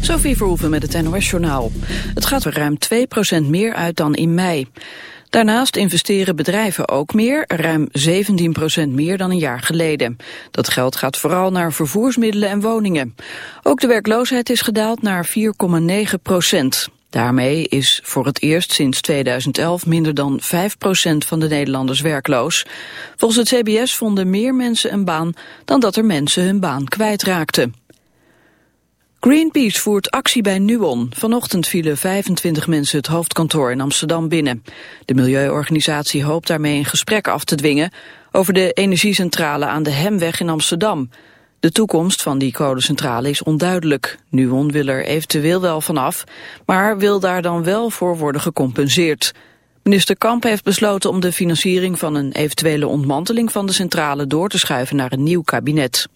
Sophie Verhoeven met het NOS-journaal. Het gaat er ruim 2% meer uit dan in mei. Daarnaast investeren bedrijven ook meer, ruim 17% meer dan een jaar geleden. Dat geld gaat vooral naar vervoersmiddelen en woningen. Ook de werkloosheid is gedaald naar 4,9%. Daarmee is voor het eerst sinds 2011 minder dan 5% van de Nederlanders werkloos. Volgens het CBS vonden meer mensen een baan dan dat er mensen hun baan kwijtraakten. Greenpeace voert actie bij Nuon. Vanochtend vielen 25 mensen het hoofdkantoor in Amsterdam binnen. De milieuorganisatie hoopt daarmee een gesprek af te dwingen over de energiecentrale aan de Hemweg in Amsterdam. De toekomst van die kolencentrale is onduidelijk. Nuon wil er eventueel wel vanaf, maar wil daar dan wel voor worden gecompenseerd. Minister Kamp heeft besloten om de financiering van een eventuele ontmanteling van de centrale door te schuiven naar een nieuw kabinet.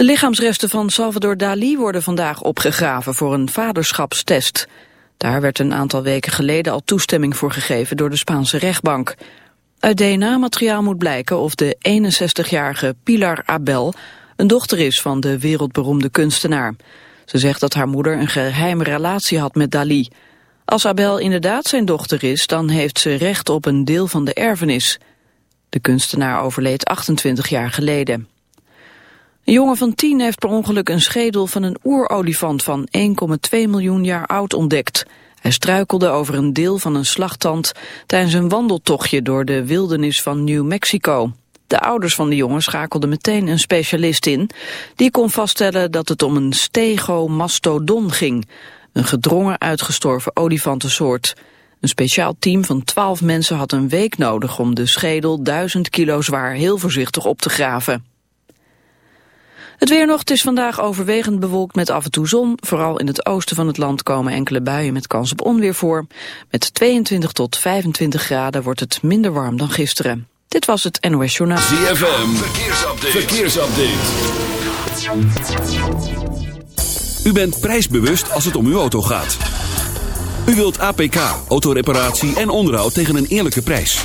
De lichaamsresten van Salvador Dali worden vandaag opgegraven voor een vaderschapstest. Daar werd een aantal weken geleden al toestemming voor gegeven door de Spaanse rechtbank. Uit DNA-materiaal moet blijken of de 61-jarige Pilar Abel een dochter is van de wereldberoemde kunstenaar. Ze zegt dat haar moeder een geheime relatie had met Dali. Als Abel inderdaad zijn dochter is, dan heeft ze recht op een deel van de erfenis. De kunstenaar overleed 28 jaar geleden. Een jongen van 10 heeft per ongeluk een schedel van een oerolifant van 1,2 miljoen jaar oud ontdekt. Hij struikelde over een deel van een slagtand tijdens een wandeltochtje door de wildernis van New Mexico. De ouders van de jongen schakelden meteen een specialist in. Die kon vaststellen dat het om een stegomastodon ging. Een gedrongen uitgestorven olifantensoort. Een speciaal team van twaalf mensen had een week nodig om de schedel duizend kilo zwaar heel voorzichtig op te graven. Het weer nog, het is vandaag overwegend bewolkt met af en toe zon. Vooral in het oosten van het land komen enkele buien met kans op onweer voor. Met 22 tot 25 graden wordt het minder warm dan gisteren. Dit was het NOS Journaal. ZFM, verkeersupdate. verkeersupdate. U bent prijsbewust als het om uw auto gaat. U wilt APK, autoreparatie en onderhoud tegen een eerlijke prijs.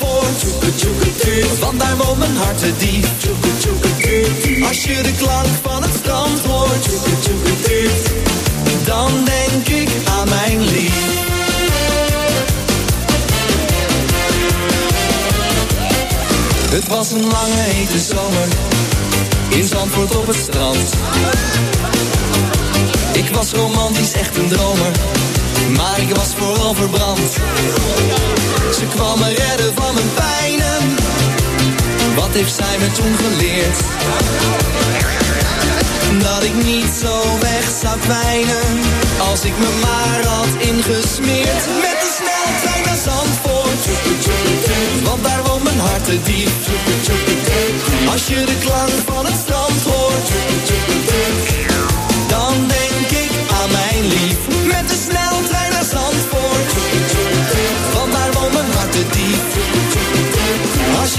Zandvoort. Want daar woont mijn hart te diep. Als je de klank van het strand hoort. Dan denk ik aan mijn lief. Het was een lange hete zomer. In Zandvoort op het strand. Ik was romantisch, echt een dromer. Maar ik was vooral verbrand. Ze kwam me redden van mijn pijnen. Wat heeft zij me toen geleerd? Dat ik niet zo weg zou kwijnen. Als ik me maar had ingesmeerd. Met de sneltrein naar Zandvoort. Want daar woont mijn hart te diep. Als je de klank van het strand hoort.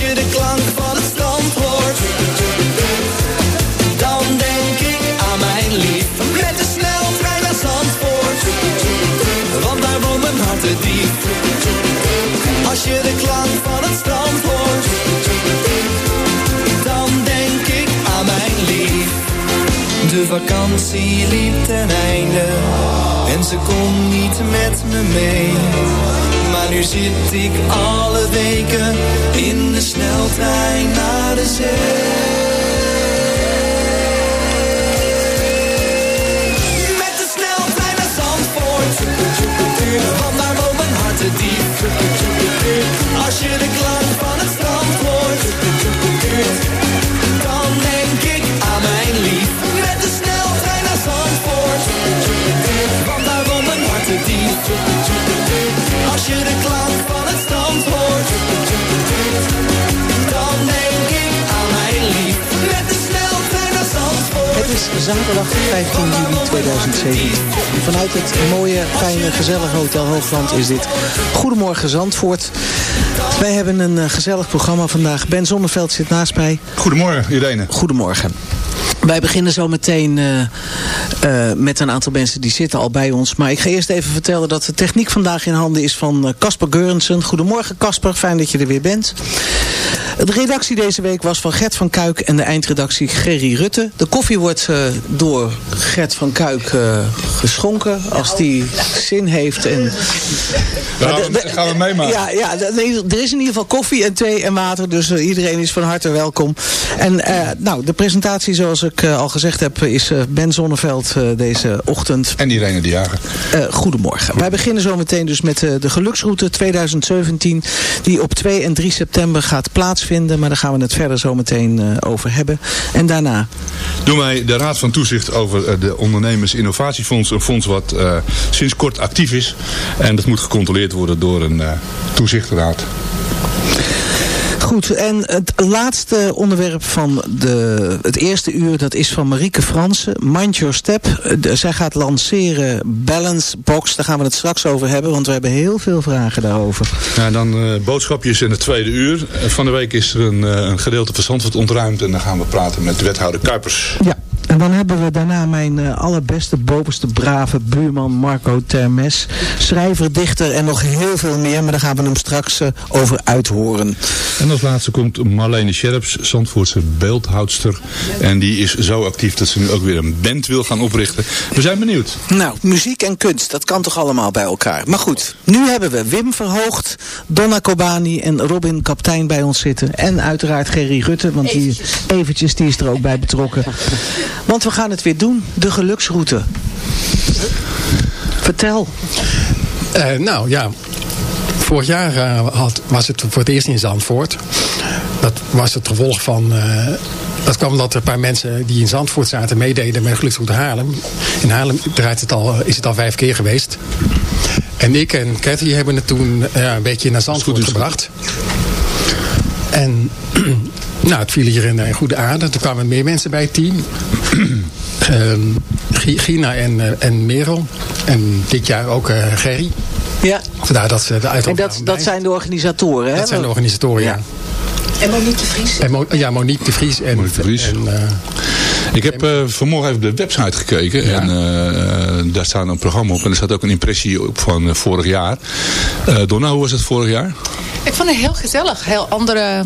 je de klank van het strand hoort, dan denk ik aan mijn lief. Met de sneltrein naar Zandvoort, want daar woont mijn hart te diep. Als je de klank van het strand hoort, dan denk ik aan mijn lief. De vakantie liep ten einde en ze kon niet met me mee. Nu zit ik alle weken in de sneltrein naar de zee. Met de sneltrein naar Zandvoort, want daar woont mijn hart te diep. Als je de Als je de klank van het strand hoort, dan denk ik aan mijn lief. Met de sneltrein naar Zandvoort. Het is zaterdag 15 juli 2017. Vanuit het mooie, fijne, gezellige Hotel Hoogland is dit Goedemorgen Zandvoort. Wij hebben een eh, gezellig programma vandaag. Ben Zonneveld zit naast mij. Goedemorgen, Irene. Goedemorgen. Wij beginnen zo meteen eh, eh, met een aantal mensen die zitten al bij ons. Maar ik ga eerst even vertellen dat de techniek vandaag in handen is van eh, Casper Geurensen. Goedemorgen Casper, fijn dat je er weer bent. De redactie deze week was van Gert van Kuik en de eindredactie Gerry Rutte. De koffie wordt eh, door Gert van Kuik eh, geschonken als die zin heeft. En, gaan, we, meemaken. ja, ja, er is in ieder geval koffie en thee en water. Dus eh, iedereen is van harte welkom. En nou, de presentatie zoals ik al gezegd heb is Ben Zonneveld deze ochtend. En Irene de Jager. Goedemorgen. Wij beginnen zo meteen dus met de geluksroute 2017. Die op 2 en 3 september gaat plaatsvinden. Maar daar gaan we het verder zo meteen eh, over hebben. En daarna Doen wij de Raad van Toezicht over eh, de Ondernemers Innovatiefonds. Een fonds wat eh, sinds kort actief is. En dat moet gecontroleerd worden door een toezichtraad. Goed, en het laatste onderwerp van de, het eerste uur, dat is van Marieke Fransen. Mind Your Step. De- zij gaat lanceren Balance Box. Daar gaan we het straks over hebben, want we hebben heel veel vragen daarover. Ja, dan eh, boodschapjes in het tweede uur. Eh, van de week is er een, eh, een gedeelte van Zandvoort ontruimd. En dan gaan we praten met wethouder Kuipers. Ja, en dan hebben we daarna mijn eh, allerbeste, bovenste, brave buurman Marco Termes. Schrijver, dichter en nog heel veel meer, maar daar gaan we hem straks eh, over uithoren. En als laatste komt Marlene Scherps, Zandvoortse beeldhoudster. En die is zo actief dat ze nu ook weer een band wil gaan oprichten. We zijn benieuwd. Nou, muziek en kunst, dat kan toch allemaal bij elkaar. Maar goed, nu hebben we Wim Verhoogd, Donna Kobani en Robin Kaptein bij ons zitten. En uiteraard Gerry Rutte, want die eventjes, die is er ook bij betrokken. Want we gaan het weer doen, de geluksroute. Vertel. Eh, nou ja, vorig jaar eh, had, was het voor het eerst in Zandvoort. Dat was het gevolg van... eh, dat kwam omdat er een paar mensen die in Zandvoort zaten meededen met Geluksroute Haarlem. In Haarlem draait het al, is het al vijf keer geweest. En ik en Cathy hebben het toen een beetje naar Zandvoort gebracht. En nou, het viel hier in een goede aarde. Er kwamen meer mensen bij het team. Ehm, Gi- Gina en, eh, en Merel. En dit jaar ook eh, Gerry. Ja, Vandaar dat ze de en dat, dat zijn de organisatoren, hè? dat zijn de organisatoren, ja. En Monique de Vries. En Mo- ja, Monique de Vries. En, Monique de Vries. En, eh, Ik heb eh, vanmorgen even op de website gekeken. Ja. En daar staat een programma op. En er staat ook een impressie op van vorig jaar. Eh Donna, hoe was het vorig jaar? Ik vond het heel gezellig. Heel andere,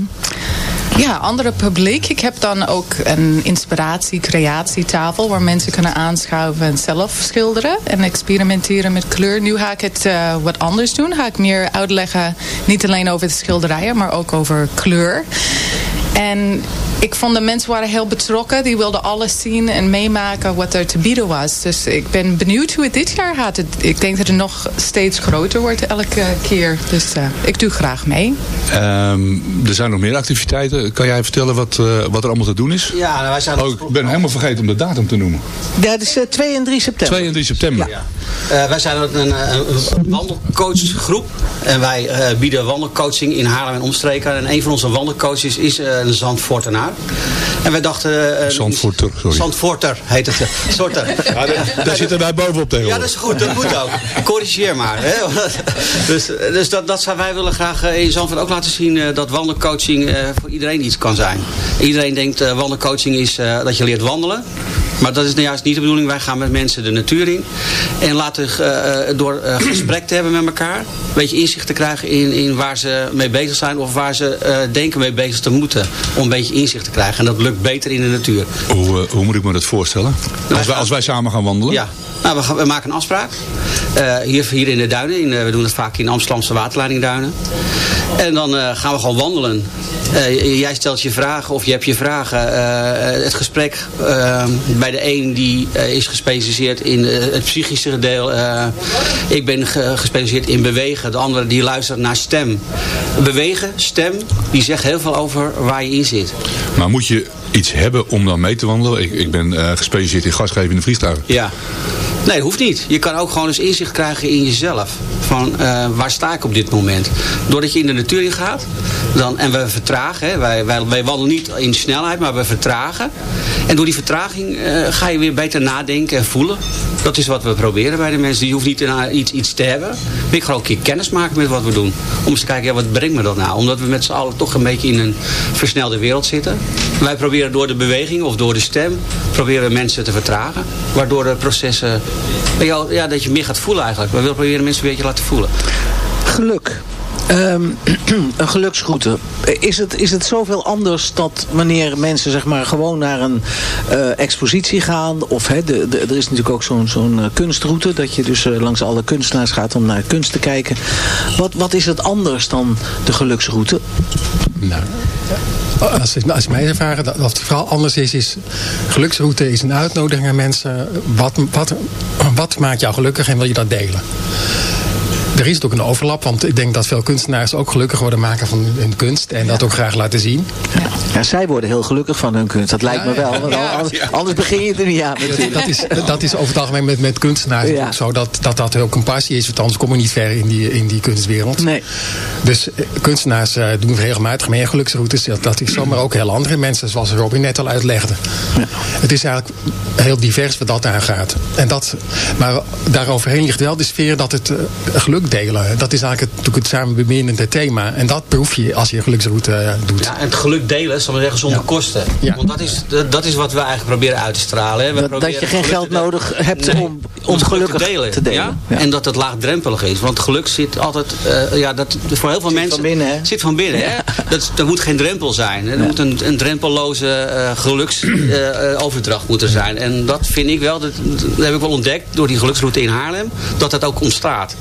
ja, andere publiek. Ik heb dan ook een inspiratie, creatietafel waar mensen kunnen aanschuiven en zelf schilderen en experimenteren met kleur. Nu ga ik het eh, wat anders doen. Ga ik meer uitleggen, niet alleen over de schilderijen, maar ook over kleur. En ik vond de mensen waren heel betrokken. Die wilden alles zien en meemaken wat er te bieden was. Dus ik ben benieuwd hoe het dit jaar gaat. Ik denk dat het nog steeds groter wordt elke keer. Dus eh, ik doe graag mee. Ehm, er zijn nog meer activiteiten. Kan jij vertellen wat, eh, wat er allemaal te doen is? Ja, nou, wij zijn... Oh, ik ben helemaal vergeten om de datum te noemen. Ja, het is eh, 2 en 3 september. 2 en 3 september. Eh, wij zijn een, een, een wandelcoachgroep. En wij eh, bieden wandelcoaching in Haarlem en omstreken. En een van onze wandelcoaches is eh, een Zandvoortenaar. En wij dachten... eh, Zandvoorter, sorry. Zandvoorter heet het. eh, Sorter. Ja, daar, daar zitten wij bovenop Ja, tegenwoordig. dat is goed. Dat moet ook. Corrigeer maar. Hè? Dus, dus dat, dat zou wij willen graag eh, in Zandvoort ook laten zien... eh, dat wandelcoaching eh, voor iedereen iets kan zijn. Iedereen denkt uh, wandelcoaching is uh, dat je leert wandelen. Maar dat is nou juist niet de bedoeling. Wij gaan met mensen de natuur in. En laten uh, door uh, gesprek te hebben met elkaar. Een beetje inzicht te krijgen in, in waar ze mee bezig zijn. Of waar ze uh, denken mee bezig te moeten. Om een beetje inzicht te krijgen. En dat lukt beter in de natuur. Hoe, hoe moet ik me dat voorstellen? Als wij, als wij samen gaan wandelen? Ja. Nou, we, gaan, we maken een afspraak. Hier, hier in de duinen. In, we doen het vaak in Amsterdamse waterleidingduinen. En dan uh, gaan we gewoon wandelen. Uh, jij stelt je vragen of je hebt je vragen. Uh, het gesprek bij de een die is gespecialiseerd in het psychische deel. Ik ben ge gespecialiseerd in bewegen. De andere die luistert naar stem. Bewegen, stem, die zegt heel veel over waar je in zit. Maar moet je iets hebben om dan mee te wandelen? Ik, ik ben gespecialiseerd in gasgevende vliegtuigen. Ja. Nee, hoeft niet. Je kan ook gewoon eens inzicht krijgen in jezelf. Van uh, waar sta ik op dit moment. Doordat je in de natuur gaat. Dan, en we vertragen. Hè. Wij, wij, wandelen niet in snelheid, maar we vertragen. En door die vertraging uh, ga je weer beter nadenken en voelen. Dat is wat we proberen bij de mensen. Je hoeft niet uh, iets, iets te hebben. Ik gewoon een keer kennis maken met wat we doen. Om eens te kijken, wat brengt me dat nou? Omdat we met z'n allen toch een beetje in een versnelde wereld zitten. Wij proberen door de beweging of door de stem... proberen mensen te vertragen. Waardoor de processen... Ja, dat je meer gaat voelen eigenlijk. We willen proberen mensen een beetje laten voelen. Geluk. Um, een geluksroute. Is het, is het zoveel anders dat wanneer mensen zeg maar, gewoon naar een uh, expositie gaan? Of hè, de, de, er is natuurlijk ook zo'n zo'n uh, kunstroute. Dat je dus uh, langs alle kunstenaars gaat om naar kunst te kijken. Wat, wat is het anders dan de geluksroute? Nou, als, als mij vragen, dat, wat vooral anders is, is geluksroute is een uitnodiging aan mensen. Wat, wat, wat maakt jou gelukkig en wil je dat delen? Er is ook een overlap, want ik denk dat veel kunstenaars ook gelukkig worden maken van hun kunst. En ja. dat ook graag laten zien. Ja. ja. zij worden heel gelukkig van hun kunst. Dat lijkt ja, me wel. Want anders, anders, begin je er niet aan. Dat is, dat is over het algemeen met, met kunstenaars ook zo. Dat, dat dat heel compassie is. Want anders kom je niet ver in die, in die kunstwereld. Nee. Dus kunstenaars uh, doen regelmatig meer geluksroutes. Dat, dat is zomaar ook heel andere mensen. Zoals Robin net al uitlegde. Het is eigenlijk heel divers wat dat aangaat. En dat, maar daaroverheen ligt wel de sfeer dat het uh, geluk delen. Dat is eigenlijk het, natuurlijk het samen beminnende thema. En dat proef je als je een geluksroute uh, doet. Ja, en het geluk delen, zal ik zeggen, zonder ja. kosten. Ja. Want dat is, dat is wat we eigenlijk proberen uit te stralen. Hè. We dat, dat je geen geld nodig hebt nee, om, om gelukkig te delen. Te delen. Ja? En dat het laagdrempelig is. Want geluk zit altijd, uh, ja, dat, voor heel veel zit mensen... Van binnen, hè? Zit van binnen, hè? Dat, er moet geen drempel zijn. Er moet een, een drempelloze uh, geluksoverdracht moeten zijn. En dat vind ik wel, dat, dat heb ik wel ontdekt door die geluksroute in Haarlem, dat dat ook ontstaat.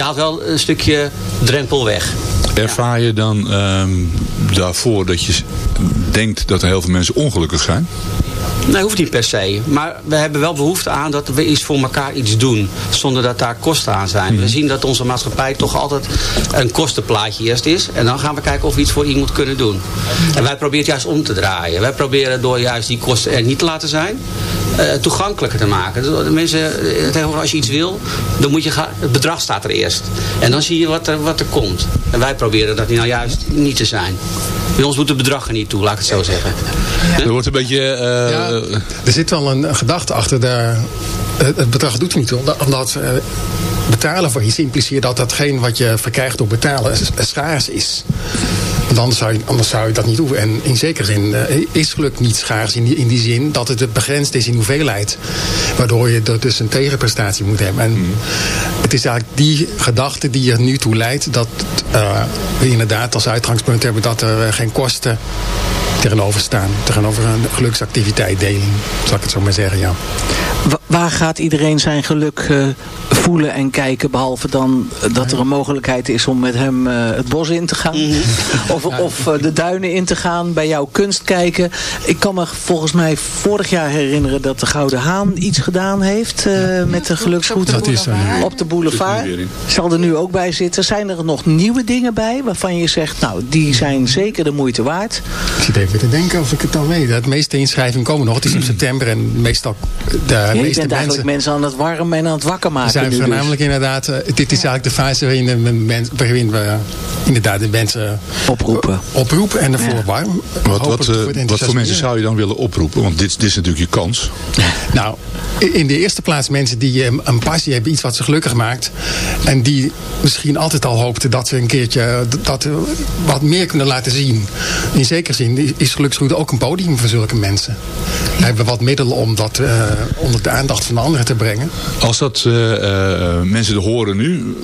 Je haalt wel een stukje drempel weg. Ervaar je dan um, daarvoor dat je denkt dat er heel veel mensen ongelukkig zijn? Nee, hoeft niet per se. Maar we hebben wel behoefte aan dat we iets voor elkaar iets doen. Zonder dat daar kosten aan zijn. Mm. We zien dat onze maatschappij toch altijd een kostenplaatje eerst is. En dan gaan we kijken of we iets voor iemand kunnen doen. En wij proberen het juist om te draaien. Wij proberen door juist die kosten er niet te laten zijn. Uh, toegankelijker te maken. De mensen, tegenwoordig als je iets wil, dan moet je gaan, het bedrag staat er eerst. En dan zie je wat er, wat er komt. En wij proberen dat nou juist niet te zijn. Bij ons moet het bedrag er niet toe, laat ik het zo zeggen. Ja. Er wordt een beetje... Uh, ja, er zit wel een, een gedachte achter. De, het, het, bedrag doet er niet toe. Omdat uh, betalen voor iets impliceert dat datgene wat je verkrijgt door betalen schaars is. Want anders zou, je, anders zou je dat niet hoeven. En in zekere zin uh, is geluk niet schaars in die, in die zin dat het begrensd is in hoeveelheid. Waardoor je er dus een tegenprestatie moet hebben. En mm. het is eigenlijk die gedachte die er nu toe leidt dat uh, we inderdaad als uitgangspunt hebben dat er geen kosten tegenover staan. Tegenover een geluksactiviteit deling, zal ik het zo maar zeggen, ja. Waar gaat iedereen zijn geluk uh, voelen en kijken. Behalve dan eh, dat er een mogelijkheid is om met hem eh, het bos in te gaan. Mhm. Of, of eh, de duinen in te gaan. Bij jouw kunst kijken. Ik kan me volgens mij vorig jaar herinneren dat de Gouden Haan iets gedaan heeft. eh, met de geluksroute. Op de boulevard. Zal er nu ook bij zitten. Zijn er nog nieuwe dingen bij waarvan je zegt, nou die zijn zeker de moeite waard? Ik zit even te denken of ik het al weet. De meeste inschrijvingen komen nog. Het is in september en meestal de Ja, je meeste bent mensen... eigenlijk mensen aan het warmen en aan het wakker maken zijn nu dus. voornamelijk inderdaad... eh, dit is eigenlijk de fase waarin, de men- waarin we inderdaad de mensen oproepen. oproepen en ervoor Ja. warm. Wat, wat, eh, wat voor mensen zou je dan willen oproepen? Want dit, dit is natuurlijk je kans. Nou, in de eerste plaats mensen die eh, een passie hebben, iets wat ze gelukkig maakt. En die misschien altijd al hoopten dat ze een keertje eh, dat wat meer kunnen laten zien. In zekere zin is Geluksroute ook een podium voor zulke mensen. We hebben wat middelen om dat eh, onder de aandacht van de anderen te brengen. Als dat eh, eh, mensen horen nu,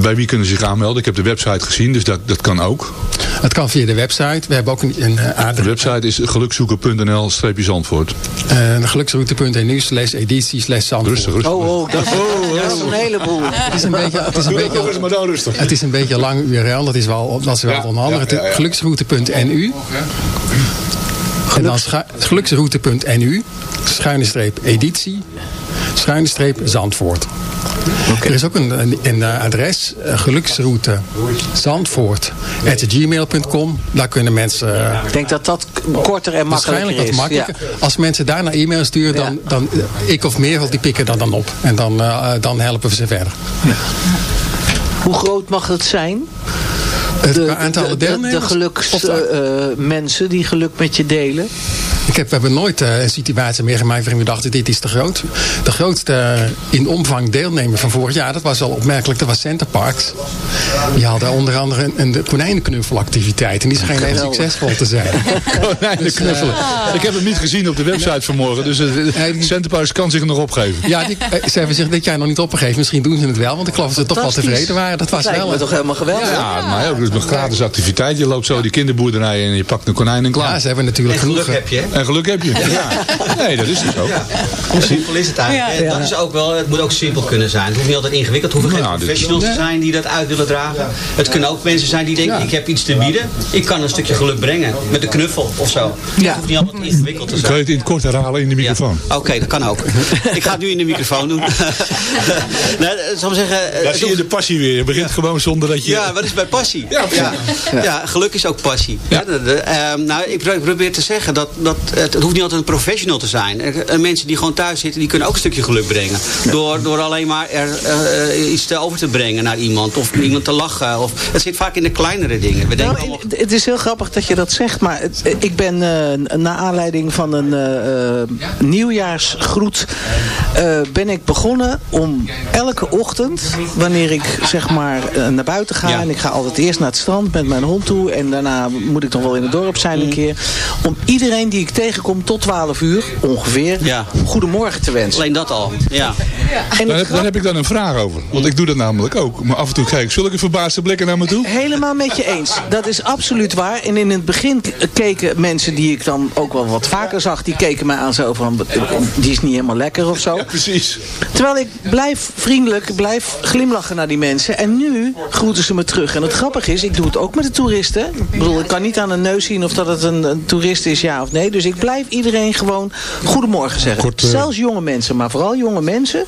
bij wie kunnen ze zich aanmelden? Ik heb de website gezien, dus dat, dat kan ook. Het kan via de website. We hebben ook een, een eh, adres. De website is gelukzoeken.nl-zandvoort. Uh, geluksroute.nu slash editie slash Zandvoort. Rustig, rustig. Oh, oh, dat, dat is een heleboel. Het is een beetje, het is een beetje, maar dan rustig. het is een beetje lang URL. Dat is wel, dat is wel Ja, onhandig. ja, ja, ja. Geluksroute.nu En dan geluksroute.nu schuine streep editie schuine streep Zandvoort. Er is ook een, een, een eh, adres, eh, geluksroute Zandvoort at gmail.com. Daar kunnen mensen eh, Ik denk dat dat korter en waarschijnlijk makkelijker wat is. makkelijker. Als mensen daar naar e-mail sturen, dan, dan ik of Merel, die pikken dat dan op. En dan, eh, dan helpen we ze verder. Ja. Hoe groot mag het zijn? Het aantal de, de, de geluksmensen die geluk met je delen. Ik heb, we hebben nooit eh, een situatie meegemaakt waarin we dachten dit is te groot. De grootste eh, in omvang deelnemer van vorig jaar, dat was al opmerkelijk, dat was Center Parks. Die hadden onder andere een, een konijnenknuffelactiviteit. En die scheen heel succesvol te zijn. Konijnen knuffelen. Ik heb het niet gezien op de website vanmorgen, dus uh, Centerparks kan zich nog opgeven. Ja, die, eh, ze hebben zich dit jaar nog niet opgegeven. Misschien doen ze het wel, want ik geloof dat ze toch wel tevreden waren. Dat was Dat lijkt wel. toch helemaal geweldig? Ja, maar ook dus een gratis activiteit. Je loopt zo die kinderboerderij en je pakt een konijn en klaar. Ja, ze hebben natuurlijk genoeg. heb je. En geluk heb je. Ja. Nee, dat is het ook. Hoe simpel is het eigenlijk? Ja. Dat is ook wel, het moet ook simpel kunnen zijn. Het hoeft niet altijd ingewikkeld. Het hoeven geen Nou, professionals te zijn die dat uit willen dragen. Het kunnen ook mensen zijn die denken, Ja. ik heb iets te bieden. Ik kan een stukje geluk brengen. Met een knuffel of zo. Ja. Het hoeft niet altijd ingewikkeld te Kan je zijn. het in het kort herhalen in de microfoon? Ja. Oké, dat kan ook. ik ga het nu in de microfoon doen. nee, zal zeggen... eh, Daar het zie je de passie weer. Je begint gewoon zonder dat je... ja, wat is bij passie? Ja, ja. Ja, geluk is ook passie. Ja. Ja, de- de, ehm, nou, ik pro- probeer te zeggen dat, dat het, het hoeft niet altijd een professional te zijn. Er- mensen die gewoon thuis zitten, die kunnen ook een stukje geluk brengen. Door, door alleen maar er, eh, eh, iets te over te brengen naar iemand. Of iemand te lachen. Of, het zit vaak in de kleinere dingen. We denken Nou, allemaal... het is heel grappig dat je dat zegt, maar het- ik ben eh na aanleiding van een eh, eh, nieuwjaarsgroet eh, ben ik begonnen om elke ochtend, wanneer ik zeg maar eh, naar buiten ga Ja. en ik ga altijd eerst naar het strand met mijn hond toe en daarna moet ik nog wel in het dorp zijn Mm. een keer, om iedereen die ik tegenkom tot 12 uur ongeveer, Ja. goedemorgen te wensen. Alleen dat al. Ja. En Daar het heb, daar heb ik dan een vraag over. Want ik doe dat namelijk ook. Maar af en toe krijg ik zulke verbaasde blikken naar me toe. Helemaal met je eens. Dat is absoluut waar. En in het begin keken mensen die ik dan ook wel wat vaker zag... die keken mij aan zo van... die is niet helemaal lekker of zo. Ja, precies. Terwijl ik blijf vriendelijk, blijf glimlachen naar die mensen. En nu groeten ze me terug. En het grappige is, ik doe het ook met de toeristen. Ik bedoel, ik kan niet aan een neus zien of dat het een, een toerist is, ja of nee. Dus ik blijf iedereen gewoon goedemorgen zeggen. Kort, eh, Zelfs jonge mensen, maar vooral jonge mensen...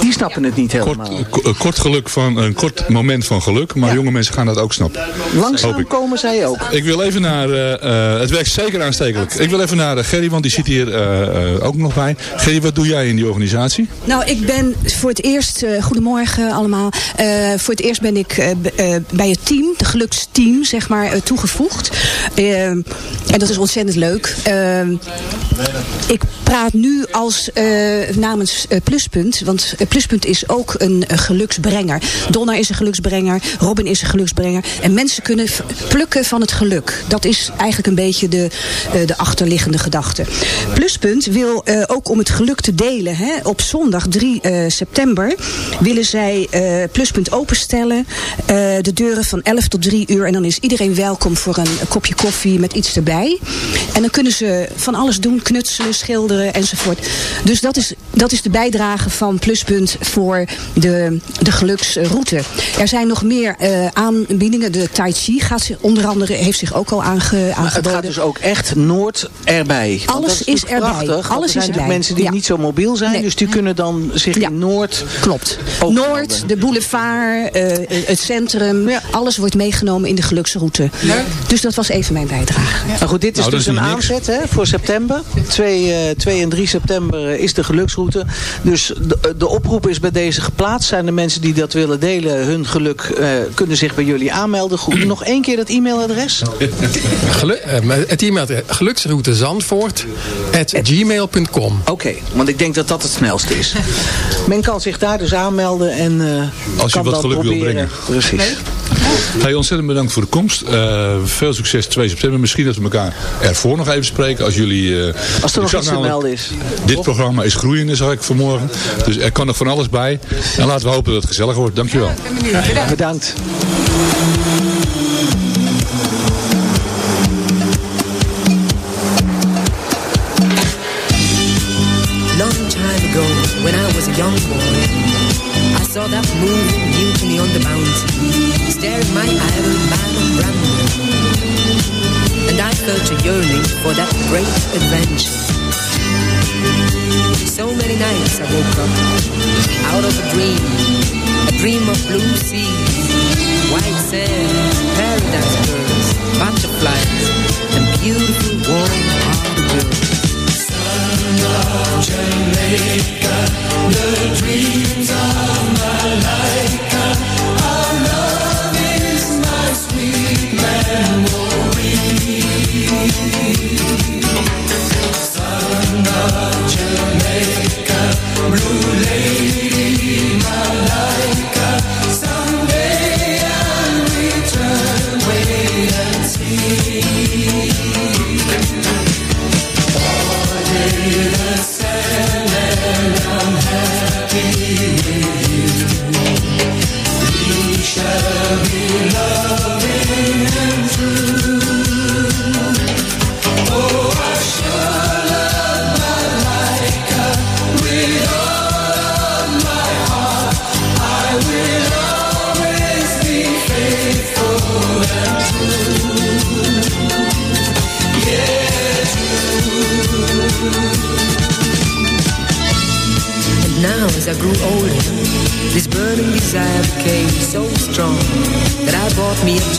die snappen het niet helemaal. Kort, ko- eh, kort geluk van een kort moment van geluk. Maar Ja. jonge mensen gaan dat ook snappen. Langzaam komen zij ook. Ik wil even naar, eh, eh, het werkt zeker aanstekelijk. Ik wil even naar eh, Gerry, want die zit hier eh, eh, ook nog bij. Gerry, wat doe jij in die organisatie? Nou, ik ben voor het eerst, eh, goedemorgen allemaal. Eh, voor het eerst ben ik eh, eh, bij het team, de geluksteam, zeg maar, eh, toegevoegd. Eh, en dat is ontzettend leuk. Eh, ik praat nu als eh, namens eh, Pluspunt, want eh, Pluspunt is ook een, geluksbrenger. Donna is een geluksbrenger, Robin is een geluksbrenger. En mensen kunnen plukken van het geluk. Dat is eigenlijk een beetje de, de achterliggende gedachte. Pluspunt wil ook om het geluk te delen. Hè, op zondag 3 eh, september willen zij Pluspunt openstellen. de deuren van 11 tot 3 uur. En dan is iedereen welkom voor een, kopje koffie met iets erbij. En dan kunnen ze van alles doen. Knutselen, schilderen enzovoort. Dus dat is, dat is de bijdrage van Pluspunt voor de, de geluksroute. Er zijn nog meer eh, aanbiedingen. De Tai Chi gaat zich, onder andere, heeft zich ook al aange, Maar het aangeboden. gaat dus ook echt Noord erbij. Alles dat is natuurlijk erbij. Prachtig, Alles er is zijn erbij. mensen die Ja. niet zo mobiel zijn. Nee. Dus die kunnen dan zich in Noord Klopt. Noord, de boulevard, eh, het centrum. Alles wordt meegenomen in de geluksroute. Dus dat was even mijn bijdrage. Nou goed, dit is Nou, dus is een niks. aanzet hè, voor september. 2, eh, 2 en 3 september eh, is de geluksroute. Dus de, de oproep is bij deze geplaatst. Zijn de mensen die dat willen delen, hun geluk, eh, kunnen zich bij jullie aanmelden. Goed, nog één keer dat e-mailadres. Gelu- eh, het e-mail geluksroute Zandvoort at gmail.com. Oké, want ik denk dat dat het snelste is. Men kan zich daar dus aanmelden en eh, Als je kan wat dan geluk wil proberen. brengen. Precies. Hey, ontzettend bedankt voor de komst. Eh, veel succes 2 september. Misschien dat we elkaar ervoor nog even spreken. Als jullie... eh, Als er nog iets te melden is. Dit programma is groeiende, zag ik vanmorgen. Dus er kan nog van alles bij. En laten we hopen dat het gezellig wordt. Dankjewel. Bedankt. Long time ago, when I was a young boy, I saw that moving mutiny on the bounty, staring my idol Marlon Brando. And I felt a yearning for that great adventure. So many nights I woke up out of a dream, a dream of blue seas, white sand, paradise birds, butterflies, and beautiful warm-hearted girls. Jamaica, the dreams of Malika. Our Jamaica, blue lady Malika. Someday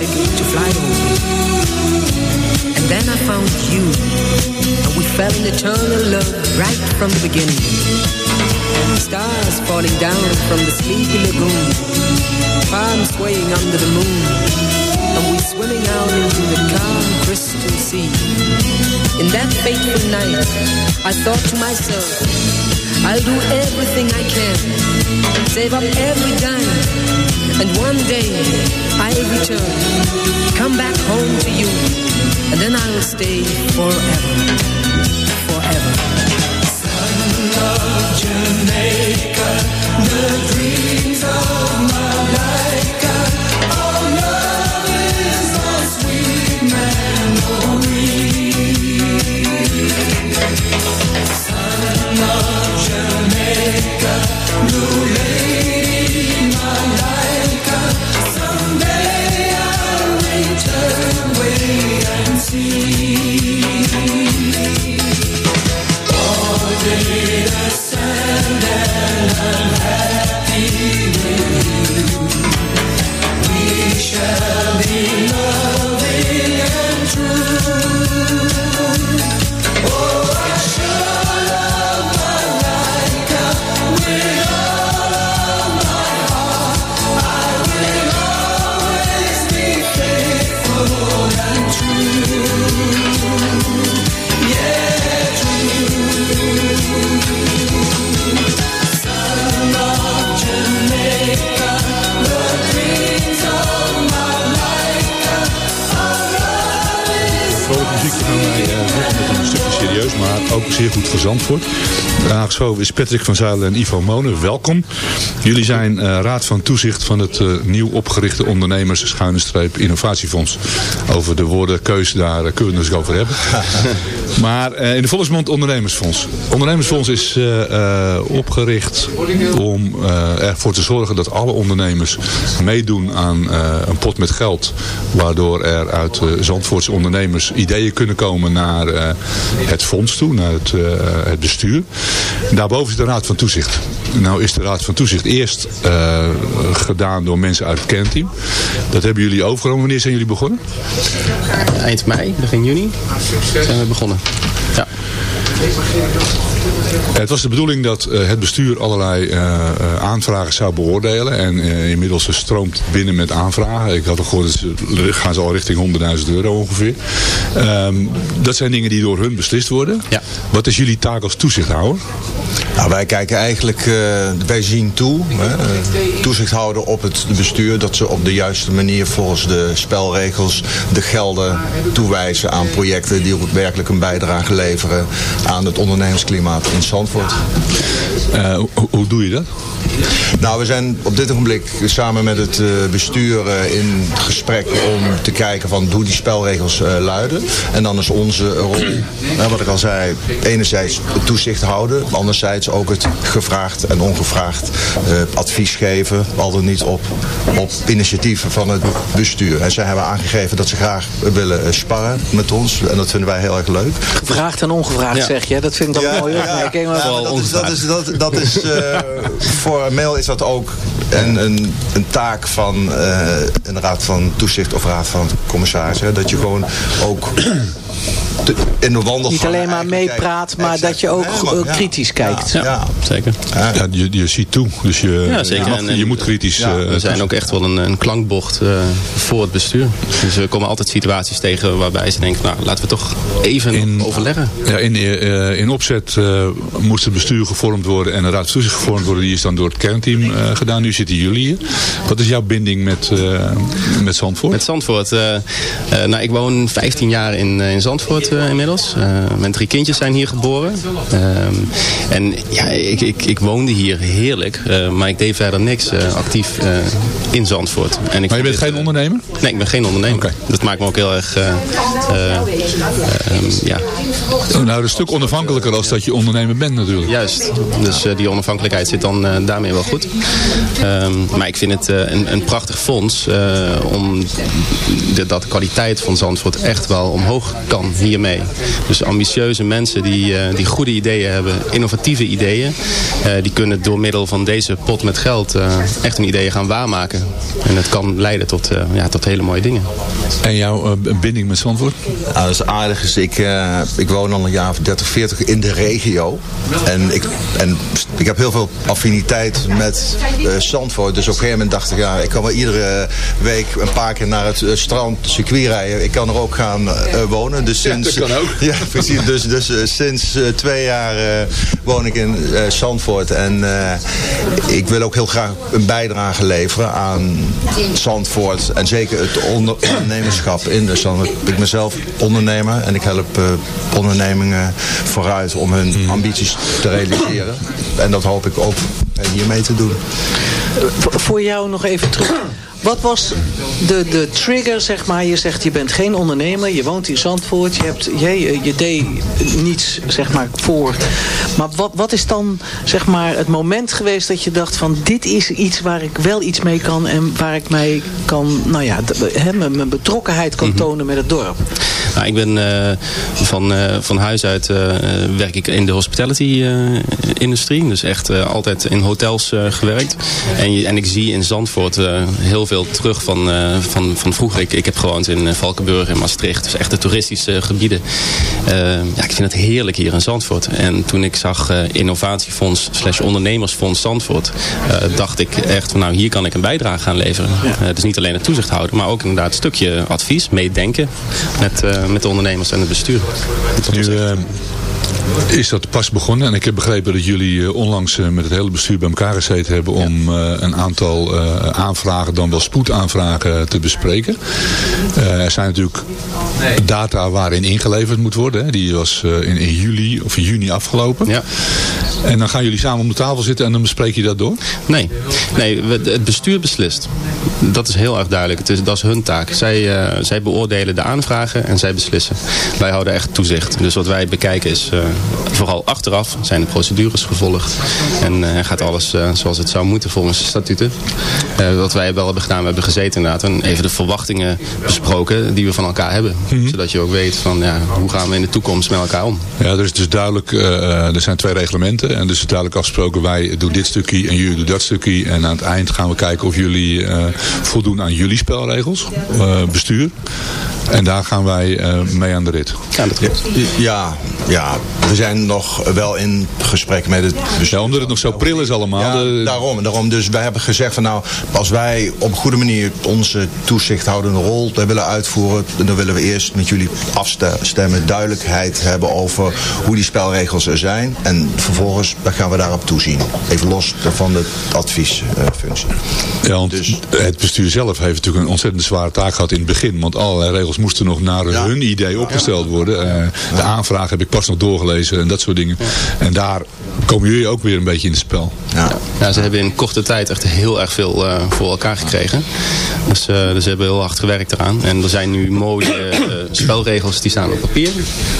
to fly. And then I found you, and we fell in eternal love right from the beginning. Stars falling down from the sleepy lagoon, palms swaying under the moon, and we swimming out into the calm crystal sea. In that fateful night, I thought to myself, I'll do everything I can, save up every dime, and one day I'll return, come back home to you, and then I'll stay forever, forever. Son of Jamaica, the dreams of Malika. Zeer goed voor Zandvoort. Aangeschoven is Patrick van Zuilen en Ivo Monen. Welkom. Jullie zijn eh, raad van toezicht van het eh, nieuw opgerichte ondernemers schuine streep innovatiefonds. Over de woordenkeuze daar eh, kunnen we het dus over hebben. maar eh, in de volksmond ondernemersfonds. Ondernemersfonds is eh, eh, opgericht om ervoor te zorgen dat alle ondernemers meedoen aan een pot met geld. Waardoor er uit Zandvoortse ondernemers ideeën kunnen komen naar het fonds toe, naar het, het bestuur. Daarboven is de Raad van Toezicht. Nou is de Raad van Toezicht eerst gedaan door mensen uit het kernteam. Dat hebben jullie overgenomen. Wanneer zijn jullie begonnen? Eind mei, begin juni zijn we begonnen. Ja. Het was de bedoeling dat eh, het bestuur allerlei eh, eh, aanvragen zou beoordelen. En inmiddels stroomt binnen met aanvragen. Ik had al gehoord, dat ze gaan ze al richting 100.000 euro ongeveer. Ehm, dat zijn dingen die door hun beslist worden. Ja. Wat is jullie taak als toezichthouder? Nou, wij kijken eigenlijk, eh, wij zien toe, hè, eh, toezicht houden op het bestuur, dat ze op de juiste manier volgens de spelregels de gelden toewijzen aan projecten die ook werkelijk een bijdrage leveren aan het ondernemersklimaat in Zandvoort. Eh, hoe, doe je dat? Nou, we zijn op dit ogenblik samen met het bestuur in gesprek om te kijken van hoe die spelregels luiden. En dan is onze rol, nou, wat ik al zei, enerzijds toezicht houden, anderzijds ook het gevraagd en ongevraagd eh, advies geven, al dan niet op, op initiatieven van het bestuur. En zij hebben aangegeven dat ze graag willen eh, sparren met ons en dat vinden wij heel erg leuk. Gevraagd en ongevraagd Ja. zeg je. Dat vind ik ook Ja, mooi. ja, dat is, dat is, dat, dat is eh, formeel is dat ook een, een, een taak van eh, een raad van toezicht of raad van commissarissen. Dat je gewoon ook te- in de wandelgang... Niet alleen maar meepraat, maar dat je ook kritisch kijkt. Ja, zeker. Ja, je, je ziet toe, dus je, Ja, zeker. je, mag- En- en- je moet kritisch... Ja, eh, we zijn ook echt wel een, een klankbocht eh, voor het bestuur. Dus we komen altijd situaties tegen waarbij ze denken, nou laten we toch even overleggen. Ja, in, eh, in opzet eh, moest het bestuur gevormd worden en de raad van toezicht gevormd worden. Die is dan door het kernteam eh, gedaan. Nu zitten jullie hier. Wat is jouw binding met, eh, met Zandvoort? Met Zandvoort. eh, eh, nou, ik woon 15 jaar in, eh, in Zandvoort eh, inmiddels. Eh, mijn drie kindjes zijn hier geboren. Ehm, en ja, ik, ik, ik woonde hier heerlijk. eh, maar ik deed verder niks actief in Zandvoort. En ik Maar je bent dit, geen ondernemer? Nee, ik ben geen ondernemer. Dat maakt me ook heel erg... eh, eh, ehm, ja. Nou, een stuk onafhankelijker als dat je ondernemer bent natuurlijk. Juist. Dus die onafhankelijkheid zit dan daarmee wel goed. Ehm, maar ik vind het een, een prachtig fonds. eh, om de, dat de kwaliteit van Zandvoort echt wel omhoog kan hiermee. Dus ambitieuze mensen die, eh, die goede ideeën hebben, innovatieve ideeën. eh, die kunnen door middel van deze pot met geld eh, echt hun ideeën gaan waarmaken. En het kan leiden tot, eh, ja, tot hele mooie dingen. En jouw eh, binding met Zandvoort? Nou, dat is aardig. Is ik, ik woon al een jaar of 30, 40 in de regio. En ik, en ik heb heel veel affiniteit met eh Zandvoort. Dus op een gegeven moment dacht ik, ja, ik kan wel iedere week een paar keer naar het strand, circuit rijden. Ik kan er ook gaan wonen. Dus Ja, sinds, dat kan ook. Ja, precies. Dus, dus eh, sinds eh, twee jaar eh, woon ik in Zandvoort. En ik wil ook heel graag een bijdrage leveren aan Zandvoort. En zeker het onder- ondernemerschap in de Zandvoort. Ik ben zelf ondernemer en ik help ondernemingen vooruit om hun ambities te realiseren. En dat hoop ik ook hiermee te doen. Voor- jou nog even terug. Wat was de, de trigger, zeg maar? Je zegt, je bent geen ondernemer, je woont in Zandvoort, je, hebt, je, je, deed niets, zeg maar, voor. Maar wat, wat is dan, zeg maar, het moment geweest dat je dacht van, dit is iets waar ik wel iets mee kan en waar ik mij kan, nou ja, mijn mijn betrokkenheid kan tonen met het dorp? Nou, ik ben eh, van, eh, van huis uit eh, werk ik in de hospitality-industrie. dus echt altijd in hotels gewerkt. En, je, en ik zie in Zandvoort heel veel terug van, van, van vroeger. Ik, ik heb gewoond in Valkenburg en Maastricht. Dus echt de toeristische gebieden. Ja, ik vind het heerlijk hier in Zandvoort. En toen ik zag innovatiefonds slash ondernemersfonds Zandvoort... dacht ik echt van nou hier kan ik een bijdrage gaan leveren. Dus niet alleen het toezicht houden, maar ook inderdaad een stukje advies, meedenken met, met de ondernemers en het bestuur. Eh, is dat pas begonnen. En ik heb begrepen dat jullie eh, onlangs eh, met het hele bestuur bij elkaar gezeten hebben om eh, een aantal aanvragen, dan wel spoedaanvragen te bespreken. Er zijn natuurlijk data waarin ingeleverd moet worden. Die was in, in juli of in juni afgelopen. Ja. En dan gaan jullie samen om de tafel zitten en dan bespreek je dat door? Nee, nee het bestuur beslist. Dat is heel erg duidelijk. Het is, dat is hun taak. Zij, zij beoordelen de aanvragen en zij beslissen. Wij houden echt toezicht. Dus wat wij bekijken is eh, vooral achteraf zijn de procedures gevolgd. En eh, gaat alles eh, zoals het zou moeten volgens de statuten. Wat wij wel hebben gedaan, we hebben gezeten inderdaad en even de verwachtingen besproken die we van elkaar hebben. Zodat je ook weet van ja, hoe gaan we in de toekomst met elkaar om. Ja, er is dus duidelijk, er zijn twee reglementen. En dus is duidelijk afgesproken, wij doen dit stukje en jullie doen dat stukje. En aan het eind gaan we kijken of jullie voldoen aan jullie spelregels, bestuur. En daar gaan wij mee aan de rit. Ja, dat klopt. Ja, ja, we zijn nog wel in gesprek met het bestuur. Ja, omdat het nog zo pril is allemaal. Ja, de- daarom, daarom. Dus wij hebben gezegd van nou, als wij op een goede manier onze toezichthoudende rol willen uitvoeren, dan willen we eerst met jullie afstemmen, duidelijkheid hebben over hoe die spelregels er zijn. En vervolgens gaan we daarop toezien. Even los van de adviesfunctie. Ja, want het bestuur zelf heeft natuurlijk een ontzettend zware taak gehad in het begin. Want allerlei regels moesten nog naar hun idee opgesteld worden. Eh, de aanvraag heb ik pas nog doorgelezen en dat soort dingen. En daar komen jullie ook weer een beetje in het spel. Ja. Ja, ze hebben in korte tijd echt heel erg veel eh, voor elkaar gekregen. Dus, eh, dus ze hebben heel hard gewerkt eraan. En er zijn nu mooie eh, spelregels die staan op papier.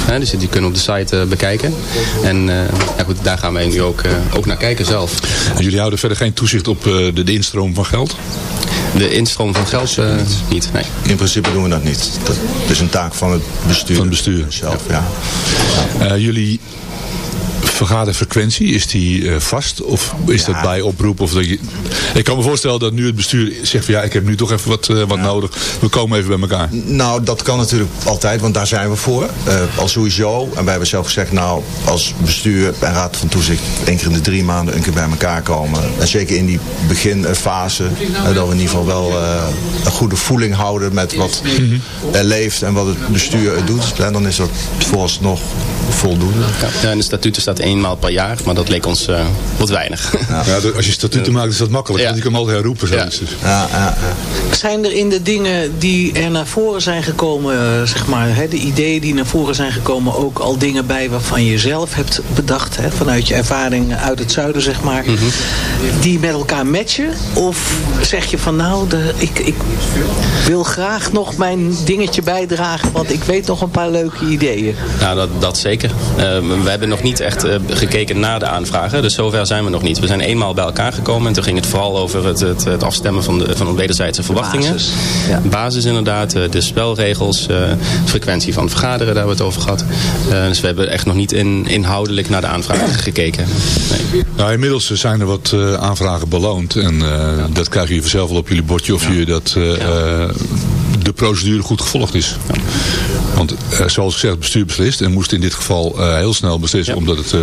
Hè, dus die kunnen op de site bekijken. En eh, ja, goed, daar gaan wij nu ook, eh, ook naar kijken zelf. En jullie houden verder geen toezicht op eh, de, de instroom van geld? De instroom van geld eh, niet, nee. In principe doen we dat niet. Dat is een taak van het bestuur. Van het bestuur. Zelf, ja. Eh, jullie vergaderfrequentie, is die eh, vast? Of is dat bij oproep? Of dat je... Ik kan me voorstellen dat nu het bestuur zegt van ja, ik heb nu toch even wat, eh, wat nodig. We komen even bij elkaar. Nou, dat kan natuurlijk altijd, want daar zijn we voor. Eh, al sowieso. En wij hebben zelf gezegd, nou, als bestuur en raad van toezicht één keer in de drie maanden een keer bij elkaar komen. En zeker in die beginfase, dat we in ieder geval wel eh, een goede voeling houden met wat er leeft en wat het bestuur er doet. En dan is dat vooralsnog voldoende. Ja, in de statuten staat eenmaal per jaar, maar dat leek ons eh, wat weinig. Ja, als je statuten maakt is dat makkelijk. Want je kan hem altijd herroepen. Dus. Zijn er in de dingen die er naar voren zijn gekomen, eh, zeg maar, hè, de ideeën die naar voren zijn gekomen, ook al dingen bij waarvan je zelf hebt bedacht, hè, vanuit je ervaring uit het zuiden, zeg maar, die met elkaar matchen? Of zeg je van nou, de, ik, ik wil graag nog mijn dingetje bijdragen, want ik weet nog een paar leuke ideeën. Nou, dat, dat zeker. Eh, we hebben nog niet echt gekeken naar de aanvragen. Dus zover zijn we nog niet. We zijn eenmaal bij elkaar gekomen. En toen ging het vooral over het, het, het afstemmen van de, van de wederzijdse verwachtingen. Basis, Basis inderdaad. eh, De spelregels. eh, frequentie van vergaderen, daar hebben we het over gehad. Eh, dus we hebben echt nog niet in, inhoudelijk naar de aanvragen gekeken. Nee. Nou, inmiddels zijn er wat eh, aanvragen beloond. En eh, dat krijgen jullie vanzelf wel op jullie bordje of jullie dat eh, eh, de procedure goed gevolgd is. Want eh, zoals gezegd, het bestuur beslist. En moest in dit geval eh, heel snel beslissen. Omdat het eh,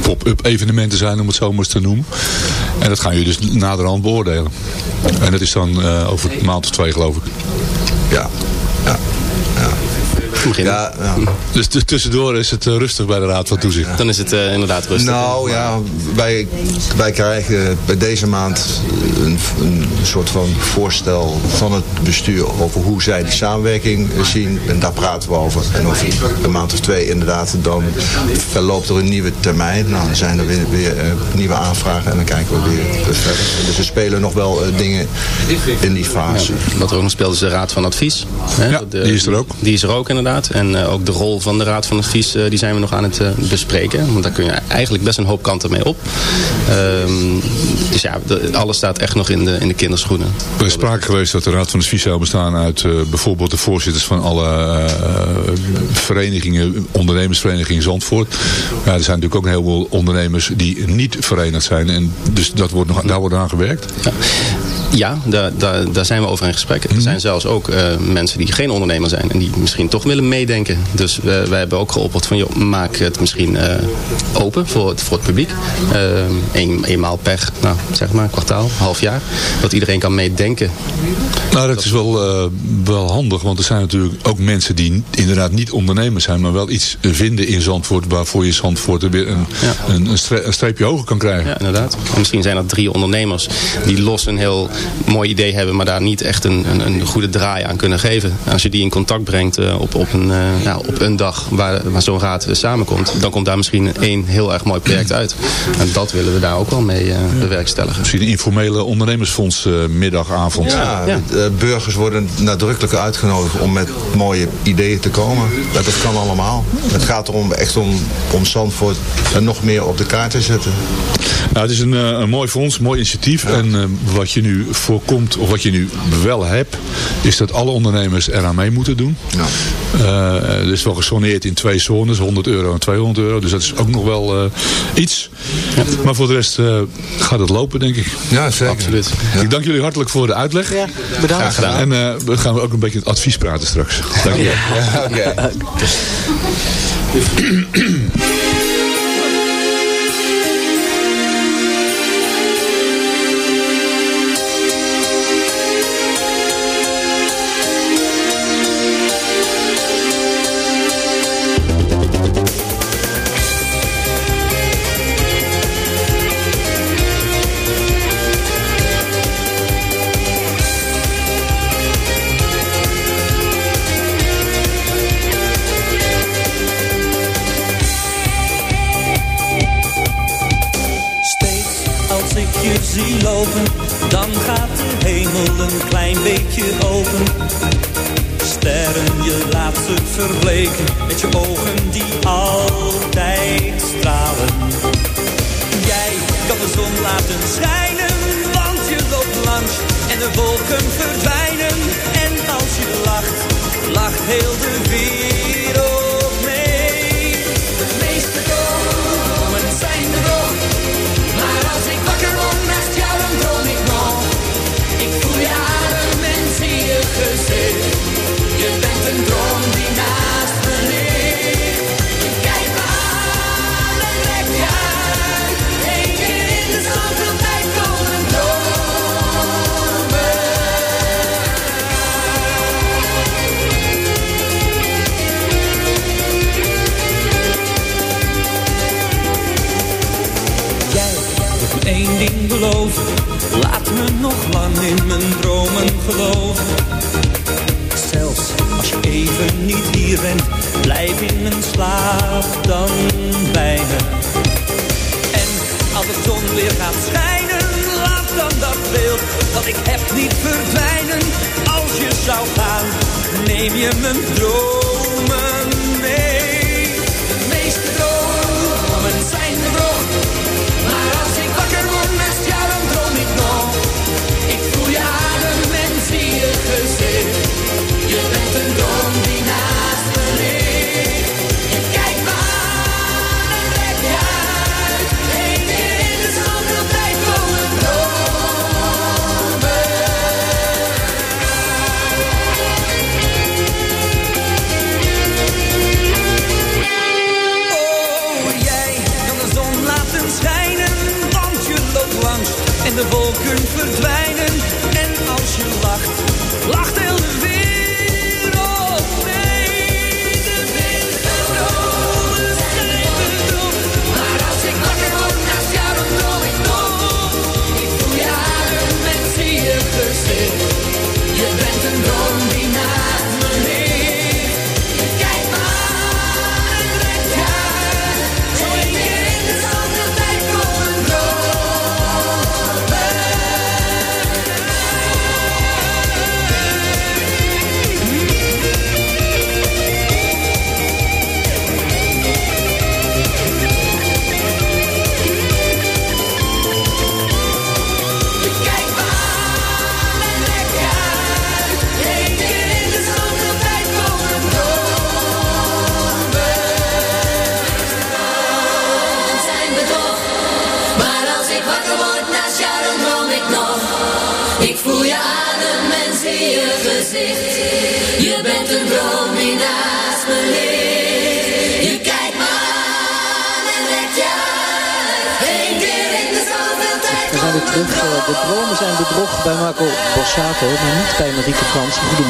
pop-up evenementen zijn, om het zo maar eens te noemen. En dat gaan jullie dus naderhand beoordelen. En dat is dan over een maand of twee geloof ik. Ja. Ja. Ja, Dus tussendoor is het eh, rustig bij de Raad van Toezicht. Dan is het eh, inderdaad rustig. Nou ja, wij, wij krijgen bij deze maand een, een soort van voorstel van het bestuur over hoe zij die samenwerking zien. En daar praten we over. En over een maand of twee inderdaad, dan verloopt er een nieuwe termijn. Nou, dan zijn er weer, weer eh, nieuwe aanvragen en dan kijken we weer verder. Dus er spelen nog wel eh, dingen in die fase. Wat er ook nog speelt is de Raad van Advies. Hè, Ja, de- die is er ook. Die is er ook inderdaad. En eh, ook de rol van de Raad van Advies eh, die zijn we nog aan het eh, bespreken. Want daar kun je eigenlijk best een hoop kanten mee op. Ehm, dus ja, de- alles staat echt nog in de, in de kinderschoenen. Er is sprake geweest dat de Raad van Advies zou bestaan uit bijvoorbeeld de voorzitters van alle verenigingen, ondernemersvereniging Zandvoort. Ja, er zijn natuurlijk ook een heleboel ondernemers die niet verenigd zijn. En dus dat wordt nog, daar wordt aan gewerkt. Ja, daar, daar, daar zijn we over in gesprek. Er zijn zelfs ook eh, mensen die geen ondernemer zijn en die misschien toch willen meedenken. Dus we, wij hebben ook geopperd van, joh, maak het misschien eh, open voor het, voor het publiek. Een, eenmaal per, nou, zeg maar, kwartaal, half jaar. Dat iedereen kan meedenken. Nou, dat is wel, eh, wel handig, want er zijn natuurlijk ook mensen die inderdaad niet ondernemers zijn, maar wel iets vinden in Zandvoort waarvoor je Zandvoort weer een, een, een, stre- een streepje hoger kan krijgen. Ja, inderdaad. En misschien zijn er drie ondernemers die los een heel mooi idee hebben, maar daar niet echt een, een, een goede draai aan kunnen geven. Als je die in contact brengt eh, op, op, een, eh, ja, op een dag waar, waar zo'n raad samenkomt, dan komt daar misschien één heel erg mooi project uit. En dat willen we daar ook wel mee eh, bewerkstelligen. Misschien een informele ondernemersfonds eh, middagavond. Ja, de burgers worden nadrukkelijk uitgenodigd om met mooie ideeën te komen. Dat, dat kan allemaal. Het gaat erom echt om, om Zandvoort er nog meer op de kaart te zetten. Nou, het is een, eh, een mooi fonds, een mooi initiatief. En eh, wat je nu voorkomt, of wat je nu wel hebt, is dat alle ondernemers eraan mee moeten doen. Eh, er is wel gesoneerd in twee zones, 100 euro en 200 euro. Dus dat is ook nog wel eh, iets. Maar voor de rest eh, gaat het lopen, denk ik. Ja, zeker. Absoluut. Ik dank jullie hartelijk voor de uitleg. Ja, bedankt. Graag gedaan. En eh, we gaan ook een beetje het advies praten straks. Dank je wel. Ja,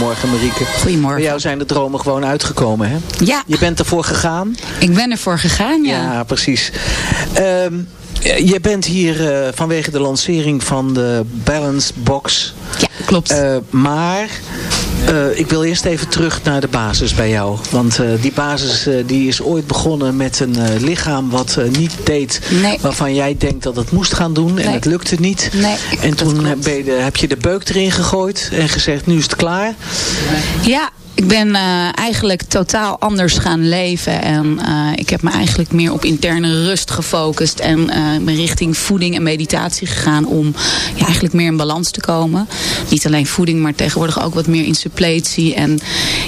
Goedemorgen Marieke. Goedemorgen. Bij jou zijn de dromen gewoon uitgekomen, hè? Ja. Je bent ervoor gegaan? Ik ben ervoor gegaan, ja. Ja, precies. Ehm, je bent hier eh, vanwege de lancering van de Balance Box. Ja, klopt. maar eh, ik wil eerst even terug naar de basis bij jou. Want eh, die basis eh, die is ooit begonnen met een lichaam wat niet deed waarvan jij denkt dat het moest gaan doen. En Nee. het lukte niet. Nee, en toen heb, je de- heb je de beuk erin gegooid en gezegd nu is het klaar. Ja, ik ben eh, eigenlijk totaal anders gaan leven. En eh, ik heb me eigenlijk meer op interne rust gefocust. En eh, ben richting voeding en meditatie gegaan om ja, eigenlijk meer in balans te komen. Niet alleen voeding, maar tegenwoordig ook wat meer in suppletie. En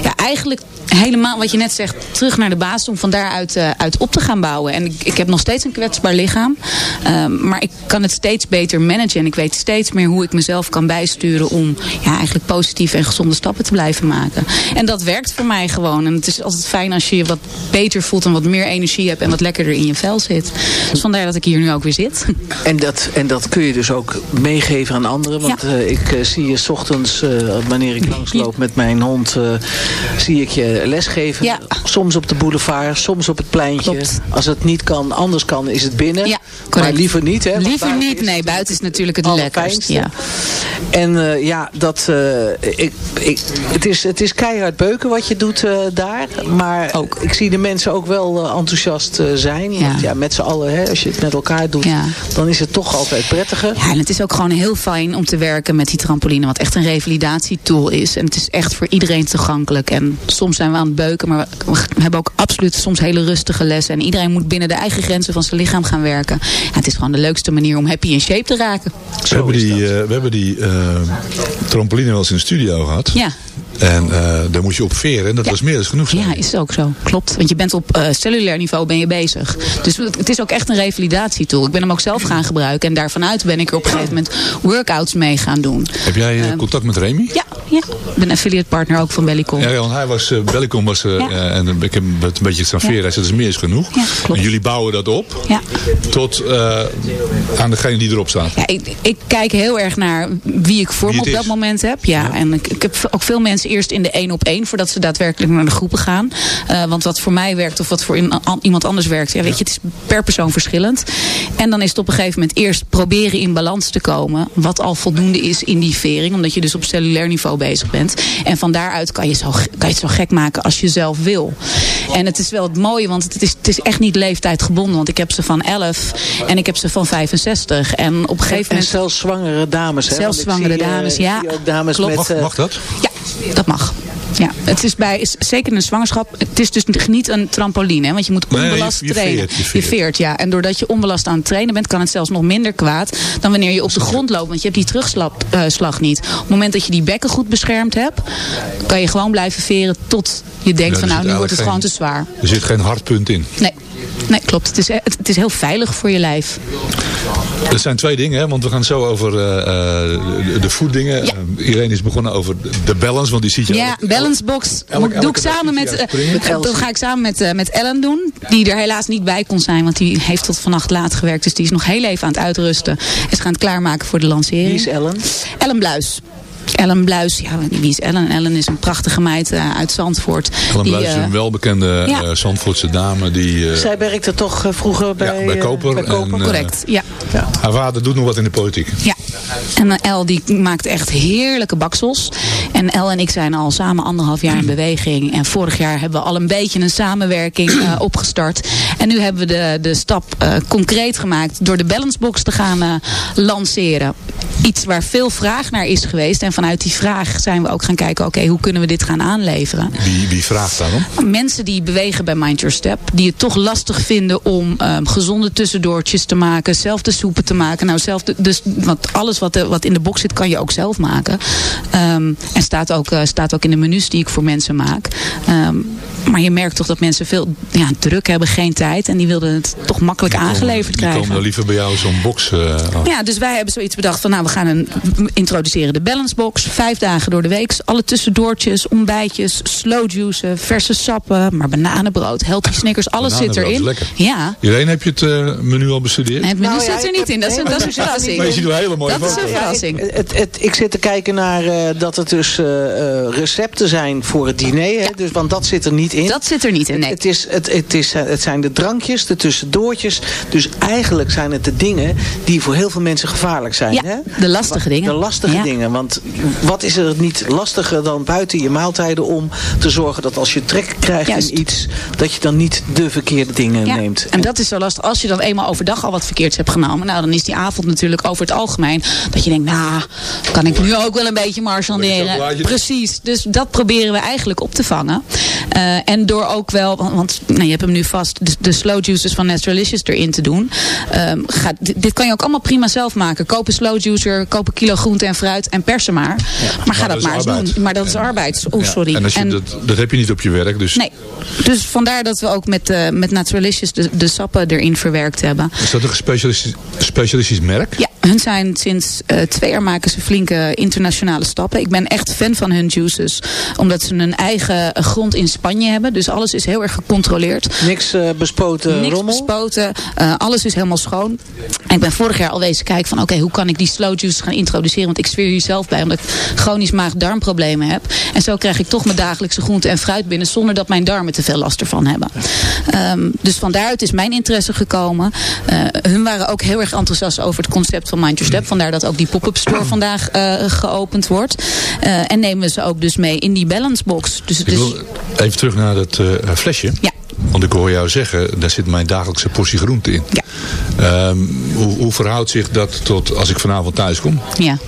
ja, eigenlijk helemaal wat je net zegt, terug naar de basis om van daaruit uit op te gaan bouwen. En ik, ik heb nog steeds een kwetsbaar lichaam. ehm, maar ik kan het steeds beter managen. En ik weet steeds meer hoe ik mezelf kan bijsturen om ja, eigenlijk positieve en gezonde stappen te blijven maken. En dat werkt voor mij gewoon. En het is altijd fijn als je je wat beter voelt en wat meer energie hebt en wat lekkerder in je vel zit. Dus vandaar dat ik hier nu ook weer zit. En dat, en dat kun je dus ook meegeven aan anderen. Want eh, ik eh, zie je 's ochtends, eh, wanneer ik langsloop met mijn hond, zie ik je lesgeven. Soms op de boulevard, soms op het pleintje. Als het niet kan, anders kan, is het binnen. maar correct. liever niet, hè? Liever niet, nee. Buiten is natuurlijk het lekkerst. Ja. En ja, dat, ik, ik, het, is, het is keihard beuken wat je doet eh, daar. Maar ik zie de mensen ook wel eh, enthousiast eh, zijn. Want ja, met z'n allen, hè, als je het met elkaar doet, dan is het toch altijd prettiger. Ja, en het is ook gewoon heel fijn om te werken met die trampoline. Wat echt een revalidatietool is. En het is echt voor iedereen toegankelijk. En soms zijn we aan het beuken. Maar we hebben ook absoluut soms hele rustige lessen. En iedereen moet binnen de eigen grenzen van zijn lichaam gaan werken. Ja, het is gewoon de leukste manier om happy in shape te raken. We hebben die, eh, we hebben die eh, trampoline wel eens in de studio gehad. Ja. En eh, daar moest je op veren. En dat was meer dan genoeg. Ja, is ook zo. Klopt. Want je bent op eh, cellulair niveau ben je bezig. Dus het is ook echt een revalidatietool. Ik ben hem ook zelf gaan gebruiken. En daarvanuit ben ik er op een gegeven moment workouts mee gaan doen. Heb jij eh, Ehm, contact met Remy? Ja, ja. Ik ben affiliate partner ook van Bellicom. Ja, want hij was, Bellicom was, Ja. en ik heb het een beetje gesaveerd. Hij zei, dat is meer is genoeg. en jullie bouwen dat op Ja. tot aan degene die erop staat. Ja, ik, ik kijk heel erg naar wie ik voor me op dat moment heb. Ja, en ik, ik heb ook veel mensen eerst in de één op één voordat ze daadwerkelijk naar de groepen gaan. Eh, want wat voor mij werkt of wat voor in- an- iemand anders werkt, ja, weet je, het is per persoon verschillend. En dan is het op een gegeven moment eerst proberen in balans te komen. Wat al voldoende is in die vering, omdat je dus op cellulair niveau bezig bent. En van daaruit kan je, zo, kan je het zo gek maken als je zelf wil. En het is wel het mooie, want het is, het is echt niet leeftijdgebonden. Want ik heb ze van 11 en ik heb ze van 65. En op een gegeven En moment... zelfs zwangere dames, hè? Zelfs zwangere zie, eh, dames, ik ja. ook dames Klopt. met... eh, Mag dat? Ja, dat mag. Ja, het is bij, is zeker in een zwangerschap, het is dus niet een trampoline, hè, want je moet Nee, je- onbelast je trainen. veert, je veert. ja. En doordat je onbelast aan het trainen bent, kan het zelfs nog minder kwaad dan wanneer je op de grond loopt, want je hebt die terugslag eh, slag niet. Op het moment dat je die bekken goed beschermd hebt, kan je gewoon blijven veren tot je denkt Ja, van nou, nu wordt het gewoon te zwaar. Er zit geen hardpunt in. Nee, nee klopt. Het is, het, is heel veilig voor je lijf. Er zijn twee dingen, hè, want we gaan zo over eh, eh, de, voetdingen. Eh, Irene is begonnen over de balance, want die ziet je Ja, balance box elke- doe ik samen met, hij eh, dat ga ik samen met, eh, met Ellen doen. Die er helaas niet bij kon zijn, want die heeft tot vannacht laat gewerkt. Dus die is nog heel even aan het uitrusten. En ze gaan het klaarmaken voor de lancering. Wie is Ellen? Ellen Bluis. Ellen Bluis, ja, wie is Ellen? Ellen is een prachtige meid eh, uit Zandvoort. Ellen Die, Bluis is eh, een welbekende ja. eh, Zandvoortse dame. Die, eh, Zij werkte toch vroeger bij, bij eh, Koper. bij Koper? en, eh, Correct, ja. Haar vader doet nog wat in de politiek. Ja, en eh, El die maakt echt heerlijke baksels. En El en ik zijn al samen anderhalf jaar in beweging. En vorig jaar hebben we al een beetje een samenwerking eh, opgestart. En nu hebben we de, de stap eh, concreet gemaakt door de Balance Box te gaan eh, lanceren. Iets waar veel vraag naar is geweest. En vanuit die vraag zijn we ook gaan kijken, oké, hoe kunnen we dit gaan aanleveren? Wie, wie vraagt daarom? Mensen die bewegen bij Mind Your Step. Die het toch lastig vinden om ehm, gezonde tussendoortjes te maken. Zelf de soepen te maken. Nou, zelf de, dus, want alles alles wat, wat in de box zit kan je ook zelf maken. Ehm, en staat ook, uh, staat ook in de menus die ik voor mensen maak. Um, maar je merkt toch dat mensen veel ja, druk hebben, geen tijd. En die wilden het toch makkelijk die aangeleverd komen, krijgen. Die komen dan liever bij jou zo'n box uh, Ja, dus wij hebben zoiets bedacht van nou we gaan een, introduceren de balance box. Vijf dagen door de week. Alle tussendoortjes, ontbijtjes, slow juicen, verse sappen. Maar bananenbrood, healthy snickers, alles zit erin. Lekker. Ja. Irene, heb je het uh, menu al bestudeerd? Nee, het menu nou, zit er niet in. Dat is, dat is een verrassing. Maar je ziet er hele mooie is een verrassing. Ja, het, het, ik zit te kijken naar uh, dat het dus uh, recepten zijn voor het diner. Hè? Dus, want dat zit er niet in. Dat zit er niet in, nee. Het, is, het, het, is, het zijn de drankjes, de tussendoortjes. Dus eigenlijk zijn het de dingen die voor heel veel mensen gevaarlijk zijn. Ja, hè? de lastige dingen. De lastige ja. dingen. Want wat is er niet lastiger dan buiten je maaltijden om te zorgen dat als je trek krijgt Juist. in iets, dat je dan niet de verkeerde dingen ja. neemt. En dat is zo lastig. Als je dan eenmaal overdag al wat verkeerds hebt genomen, nou dan is die avond natuurlijk over het algemeen dat je denkt, nou, kan ik nu ook wel een beetje marchanderen. Precies. Dus dat proberen we eigenlijk op te vangen. Uh, en door ook wel, want, nou, je hebt hem nu vast, de, de slow juices van Naturalicious erin te doen. Um, gaat, dit, dit, kan je ook allemaal prima zelf maken. Koop een slow juicer, koop een kilo groente en fruit en persen maar. Ja, maar ga maar dat, dat maar eens arbeid. doen. Maar dat is arbeid. Oh, sorry. En, je, en dat, dat heb je niet op je werk. Dus... Nee. Dus vandaar dat we ook met, uh, met Naturalicious de, de sappen erin verwerkt hebben. Is dat een specialistisch, specialistisch merk? Ja, hun zijn sinds uh, twee jaar maken ze flinke internationale stappen. Ik ben echt fan van hun juices. Omdat ze een eigen grond in Spanje hebben. Dus alles is heel erg gecontroleerd. Niks uh, bespoten Niks rommel? bespoten. Uh, alles is helemaal schoon. En ik ben vorig jaar al wezen kijken van oké, okay, hoe kan ik die slow juice gaan introduceren? Want ik zweer hier zelf bij, omdat ik chronisch maag-darmproblemen heb. En zo krijg ik toch mijn dagelijkse groente en fruit binnen zonder dat mijn darmen te veel last ervan hebben. Um, dus van daaruit is mijn interesse gekomen. Hun waren ook heel erg enthousiast over het concept van Mind Your Step. Vandaar dat ook die pop-up store vandaag uh, geopend wordt. Uh, en nemen we ze ook dus mee in die balance box. Dus, ik wil even terug naar dat uh, flesje. Ja. Want ik hoor jou zeggen, daar zit mijn dagelijkse portie groente in. Ja. Um, hoe, hoe verhoudt zich dat tot als ik vanavond thuis kom? Ja.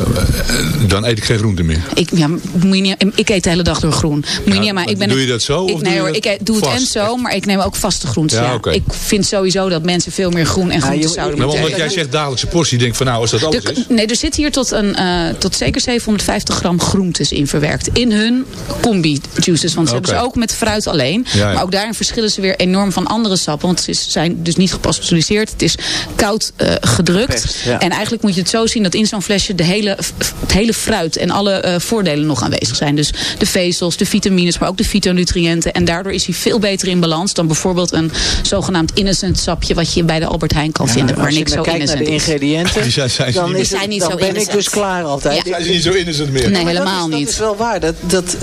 Uh, dan eet ik geen groente meer. Ik, ja, moet je niet, ik eet de hele dag door groen. Moet je niet, maar ik ben doe je dat zo? Ik, of nee doe hoor, ik doe het en zo, maar ik neem ook vaste groenten. Ja, ja. Okay. Ik vind sowieso dat mensen veel meer groen en groenten ja, zouden maar moeten Omdat jij zegt dagelijkse portie, denk van nou, als dat alles de, is. Nee, er zit hier tot, een, uh, tot zeker 750 gram groentes in verwerkt. In hun combi juices. Want ze okay. hebben ze ook met fruit alleen. Ja, ja. Maar ook daarin verschillen ze weer enorm van andere sappen. Want ze zijn dus niet gepasteuriseerd. Het is koud uh, gedrukt. Best, ja. En eigenlijk moet je het zo zien dat in zo'n flesje de hele, het hele fruit en alle uh, voordelen nog aanwezig zijn. Dus de vezels, de vitamines, maar ook de fytonutriënten. En daardoor is hij veel beter in balans dan bijvoorbeeld een zogenaamd innocent sapje wat je bij de Albert Heijn kan ja, vinden. Waar niks zo innocent naar de is. ingrediënten, die zijn, zijn dan, niet is zijn niet dan zo ben innocent. ik dus klaar altijd. Ja. Zijn ze niet zo innocent meer? Nee, helemaal dat is, niet. Dat is wel waar. Dat, dat,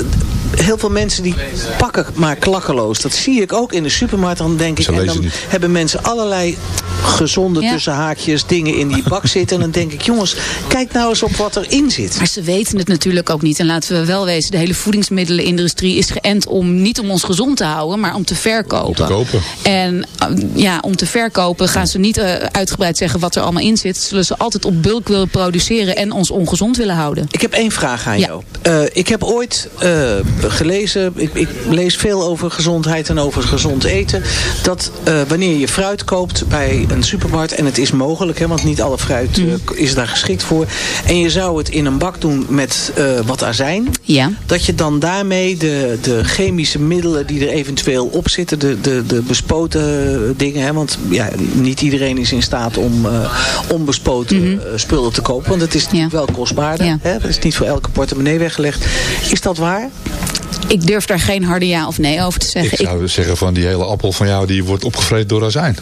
heel veel mensen die pakken maar klakkeloos. Dat zie ik ook in de supermarkt. Dan denk ik, en dan hebben mensen allerlei gezonde Ja. tussenhaakjes dingen in die bak zitten. En dan denk ik, jongens, kijk nou eens op wat erin zit. Maar ze weten het natuurlijk ook niet. En laten we wel wezen, de hele voedingsmiddelenindustrie is geënt om niet om ons gezond te houden, maar om te verkopen. Om te kopen. En uh, ja, om te verkopen gaan ze niet uh, uitgebreid zeggen wat er allemaal in zit. Zullen ze altijd op bulk willen produceren en ons ongezond willen houden. Ik heb één vraag aan Ja. jou. Uh, ik heb ooit uh, gelezen, ik, ik, lees veel over gezondheid en over gezond eten. Dat uh, wanneer je fruit koopt bij een supermarkt, en het is mogelijk, hè, want niet alle fruit mm. is daar geschikt voor. En je zou het in een bak doen met wat azijn. Ja. Dat je dan daarmee de, de chemische middelen die er eventueel op zitten, de, de, de bespoten dingen. Hè, want ja, niet iedereen is in staat om onbespoten mm -hmm. spullen te kopen. Want het is ja. wel kostbaarder. Ja. Hè, dat is niet voor elke portemonnee weggelegd. Is dat waar? Ik durf daar geen harde ja of nee over te zeggen. Ik zou ik... zeggen van die hele appel van jou die wordt opgevreten door azijn.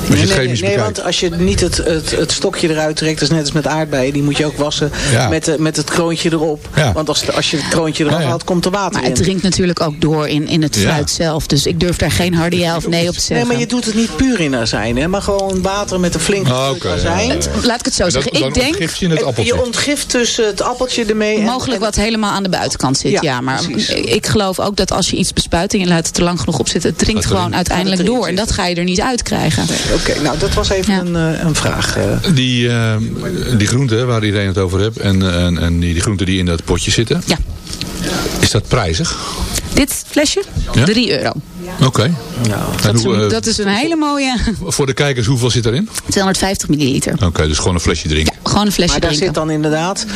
Als nee, je het nee, chemisch nee, want als je niet het, het, het stokje eruit trekt, dat is net als met aardbeien, die moet je ook wassen Ja. met, de, met het kroontje erop. Ja. Want als, als je het kroontje eraf Ja, ja. haalt, komt er water Maar in. het drinkt natuurlijk ook door in, in het Ja. fruit zelf. Dus ik durf daar geen harde ja of nee op te Nee, zeggen. maar je doet het niet puur in azijn, hè, maar gewoon water met een flink Ah, stuk oké, azijn. ja, ja, ja. Laat ik het zo En zeggen. Ik denk je het appeltje. Je ontgift dus het appeltje ermee. en- mogelijk en- wat helemaal aan de buitenkant zit. Ja, Ja, maar precies. Ik geloof ook dat als je iets bespuit en je laat het er lang genoeg op zitten, het drinkt Dat gewoon uiteindelijk door. En dat ga je er niet uitkrijgen. Oké, nou dat was even Ja. een, eh, een vraag. eh. Die, eh, die groenten waar iedereen het over hebt en, en, en die, die groenten die in dat potje zitten. Ja. Is dat prijzig? Dit flesje? Ja? 3 euro. Oké. Dat, is hoe, een, eh, dat is een hele mooie Voor de kijkers, hoeveel zit erin? 250 milliliter. Oké, dus gewoon een flesje drinken. Gewoon een flesje Maar daar drinken. zit dan inderdaad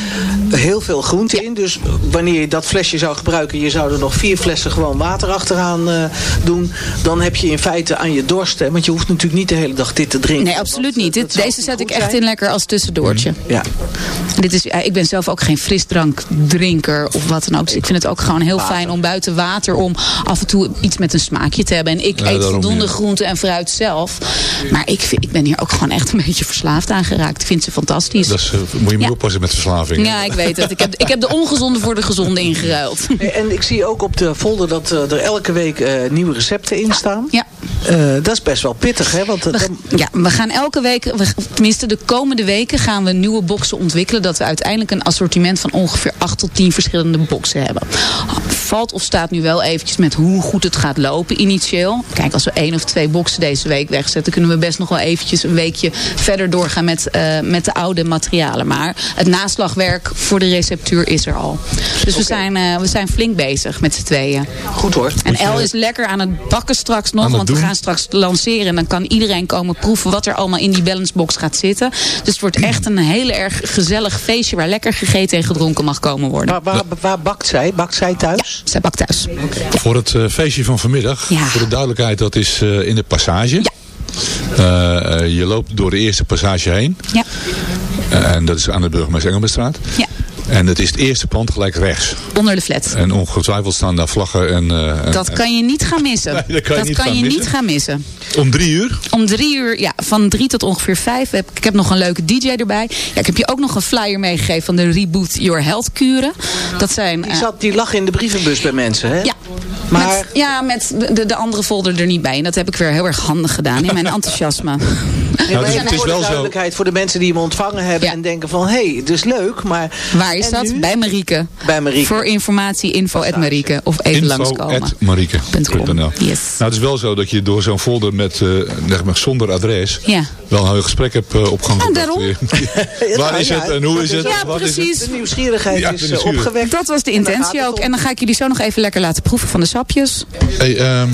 heel veel groente in. Dus wanneer je dat flesje zou gebruiken, je zou er nog vier flessen gewoon water achteraan eh, doen. Dan heb je in feite aan je dorst. Hè, want je hoeft natuurlijk niet de hele dag dit te drinken. Nee, absoluut niet. Dit, deze zet ik echt zijn. in lekker als tussendoortje. Ja. Dit is, ja, ik ben zelf ook geen frisdrankdrinker of wat dan ook. Dus ik vind het ook gewoon heel fijn om buiten water om af en toe iets met een smaakje te hebben. En ik Ja, eet voldoende ja. groente en fruit zelf. Maar ik, vind, ik ben hier ook gewoon echt een beetje verslaafd aan geraakt. Ik vind ze fantastisch. Dat is, eh, moet je mee Ja. oppassen met verslaving. Ja, ik weet het. Ik heb, ik heb de ongezonde voor de gezonde ingeruild. En ik zie ook op de folder dat eh, er elke week eh, nieuwe recepten in staan. Ja. Eh, dat is best wel pittig, hè? Want, dan- Ja, we gaan elke week, we- tenminste de komende weken gaan we nieuwe boxen ontwikkelen. Dat we uiteindelijk een assortiment van ongeveer 8 tot 10 verschillende boxen hebben. Valt of staat nu wel eventjes met hoe goed het gaat lopen initieel. Kijk, als we één of twee boxen deze week wegzetten... kunnen we best nog wel eventjes een weekje verder doorgaan met, eh, met de oude materialen. Maar het naslagwerk voor de receptuur is er al. Dus we, zijn, eh, we zijn flink bezig met z'n tweeën. Goed hoor. En El is lekker aan het bakken straks nog. Want we gaan straks lanceren. En dan kan iedereen komen proeven wat er allemaal in die balancebox gaat zitten. Dus het wordt echt een heel erg gezellig feestje. Waar lekker gegeten en gedronken mag komen worden. Waar, waar, waar bakt zij? Bakt zij thuis? Zij bakt thuis. Voor het eh, feestje van vanmiddag, Ja. voor de duidelijkheid, dat is eh, in de passage. Eh, eh, je loopt door de eerste passage heen. Ja. En dat is aan de Burgemeester Engelbestraat. Ja. En het is het eerste pand gelijk rechts. Onder de flat. En ongetwijfeld staan daar vlaggen. En, eh, en- Dat kan je niet gaan missen. Nee, dat kan je niet gaan je missen. niet gaan missen. Om drie uur. Om drie uur, ja, van drie tot ongeveer vijf. Heb, ik heb nog een leuke DJ erbij. Ja, ik heb je ook nog een flyer meegegeven van de Reboot Your Health kuren. Dat zijn... Die, zat, die lag in de brievenbus bij mensen, hè? Ja. Maar Met, ja, met de, de andere folder er niet bij. En dat heb ik weer heel erg handig gedaan in mijn enthousiasme. Nee, dus even het is voor wel de zo- duidelijkheid voor de mensen die hem ontvangen hebben en denken van, hé, hey, het is leuk, maar... Waar is dat? nu? Bij Marieke. Bij Marieke. Voor informatie, info at Marieke. Of even langskomen. Marieke.nl. Yes. Nou, het is wel zo dat je door zo'n folder met, eh, zeg maar, zonder adres Ja. wel een heel gesprek hebt eh, op gang Ja, gebracht. daarom. Waar is het en hoe is het? Ja, Wat is het? precies. De nieuwsgierigheid is eh, nieuwsgierigheid. opgewekt. Dat was de intentie ook. En dan ga ik jullie zo nog even lekker laten proeven van de sapjes. Hey, ehm,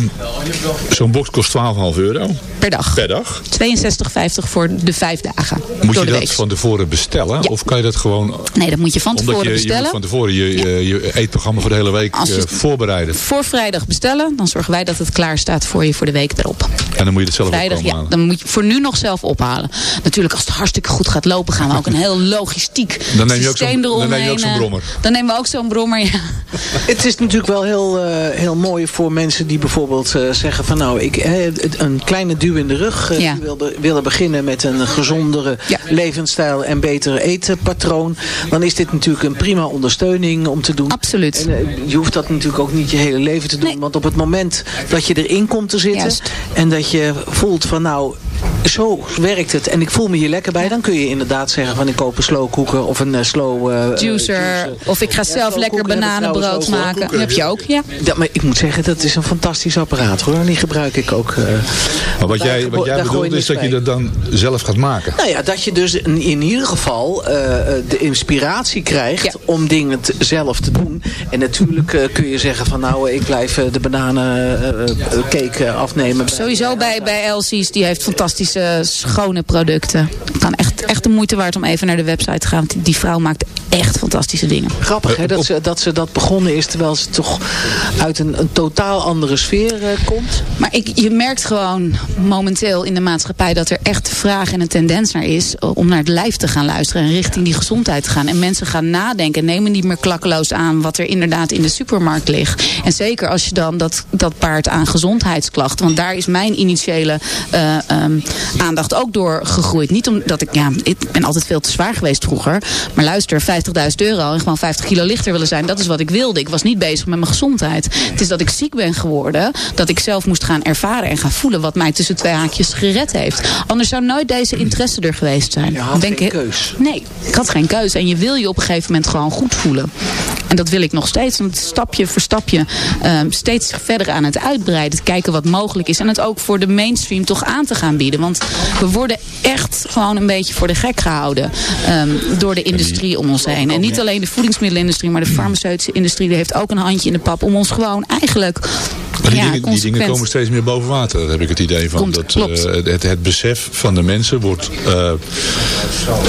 Zo'n box kost 12,5 euro Per dag. per dag. 62,50 voor de vijf dagen. Moet je dat week. van tevoren bestellen? Ja. Of kan je dat gewoon... Nee, dat moet je van tevoren je, je bestellen. moet van tevoren je, je, je eetprogramma voor de hele week Als je eh, voorbereiden. Voor vrijdag bestellen. Dan zorgen wij dat het klaar staat voor je voor de week erop. En dan moet je het zelf ook Vrijdag, komen ja. halen. Dan moet je voor nu nog zelf ophalen. Natuurlijk, als het hartstikke goed gaat lopen, gaan we ook een heel logistiek Dan neem je ook zo'n- systeem dan neem je ook eromheen, zo'n eh, brommer. Dan nemen we ook zo'n brommer, ja. Het is natuurlijk wel heel, eh, heel mooi voor mensen die bijvoorbeeld eh, zeggen van nou, ik, eh, een kleine duw in de rug. eh, Ja. Die willen, willen beginnen met een gezondere Ja. levensstijl en beter etenpatroon. Dan is dit natuurlijk een prima ondersteuning om te doen. Absoluut. En, je hoeft dat natuurlijk ook niet je hele leven te doen. Nee. Want op het moment dat je erin komt te zitten Juist. en dat je voelt van nou, zo werkt het en ik voel me hier lekker bij. Dan kun je inderdaad zeggen van ik koop een slow cooker of een eh, slow eh, eh, Juicer. Of ik ga Ja, zelf lekker bananenbrood maken. Dat heb je ook, ja. Ja, maar ik moet zeggen, dat is een fantastisch apparaat hoor. Die gebruik ik ook. eh. Maar wat Daar jij, wat jij bedoelt is dat je dat dan zelf gaat maken. Nou ja, dat je dus in, in ieder geval eh, eh, de inspiratie krijgt Ja. om dingen te- zelf te doen. En natuurlijk eh, kun je zeggen van nou, ik blijf eh, de bananencake uh, afnemen. Sowieso bij, bij Elsie's, die heeft schone producten. Kan echt, echt de moeite waard om even naar de website te gaan. Want die vrouw maakt echt fantastische dingen. Grappig hè, dat ze, dat ze dat begonnen is terwijl ze toch uit een, een totaal andere sfeer eh, komt. Maar ik, je merkt gewoon momenteel in de maatschappij dat er echt vraag en een tendens naar is eh, om naar het lijf te gaan luisteren en richting die gezondheid te gaan. En mensen gaan nadenken, nemen niet meer klakkeloos aan wat er inderdaad in de supermarkt ligt. En zeker als je dan dat, dat paart aan gezondheidsklachten. Want daar is mijn initiële eh, ehm, aandacht ook door gegroeid. Niet omdat ik, ja, ik ben altijd veel te zwaar geweest vroeger. Maar luister, 50.000 euro en gewoon 50 kilo lichter willen zijn, dat is wat ik wilde. Ik was niet bezig met mijn gezondheid. Het is dat ik ziek ben geworden, dat ik zelf moest gaan ervaren en gaan voelen wat mij tussen twee haakjes gered heeft. Anders zou nooit deze interesse er geweest zijn. Je had Ben ik geen keus. Nee, ik had geen keuze. En je wil je op een gegeven moment gewoon goed voelen. En dat wil ik nog steeds. Want stapje voor stapje ehm, steeds verder aan het uitbreiden. Het kijken wat mogelijk is. En het ook voor de mainstream toch aan te gaan bieden. Want we worden echt gewoon een beetje voor de gek gehouden. ehm, door de industrie om ons heen. En niet alleen de voedingsmiddelenindustrie. Maar de farmaceutische industrie heeft ook een handje in de pap. Om ons gewoon eigenlijk Maar die, ja, dingen, die dingen consequent. komen steeds meer boven water, heb ik het idee van. Komt- dat, eh, het, het besef van de mensen wordt eh,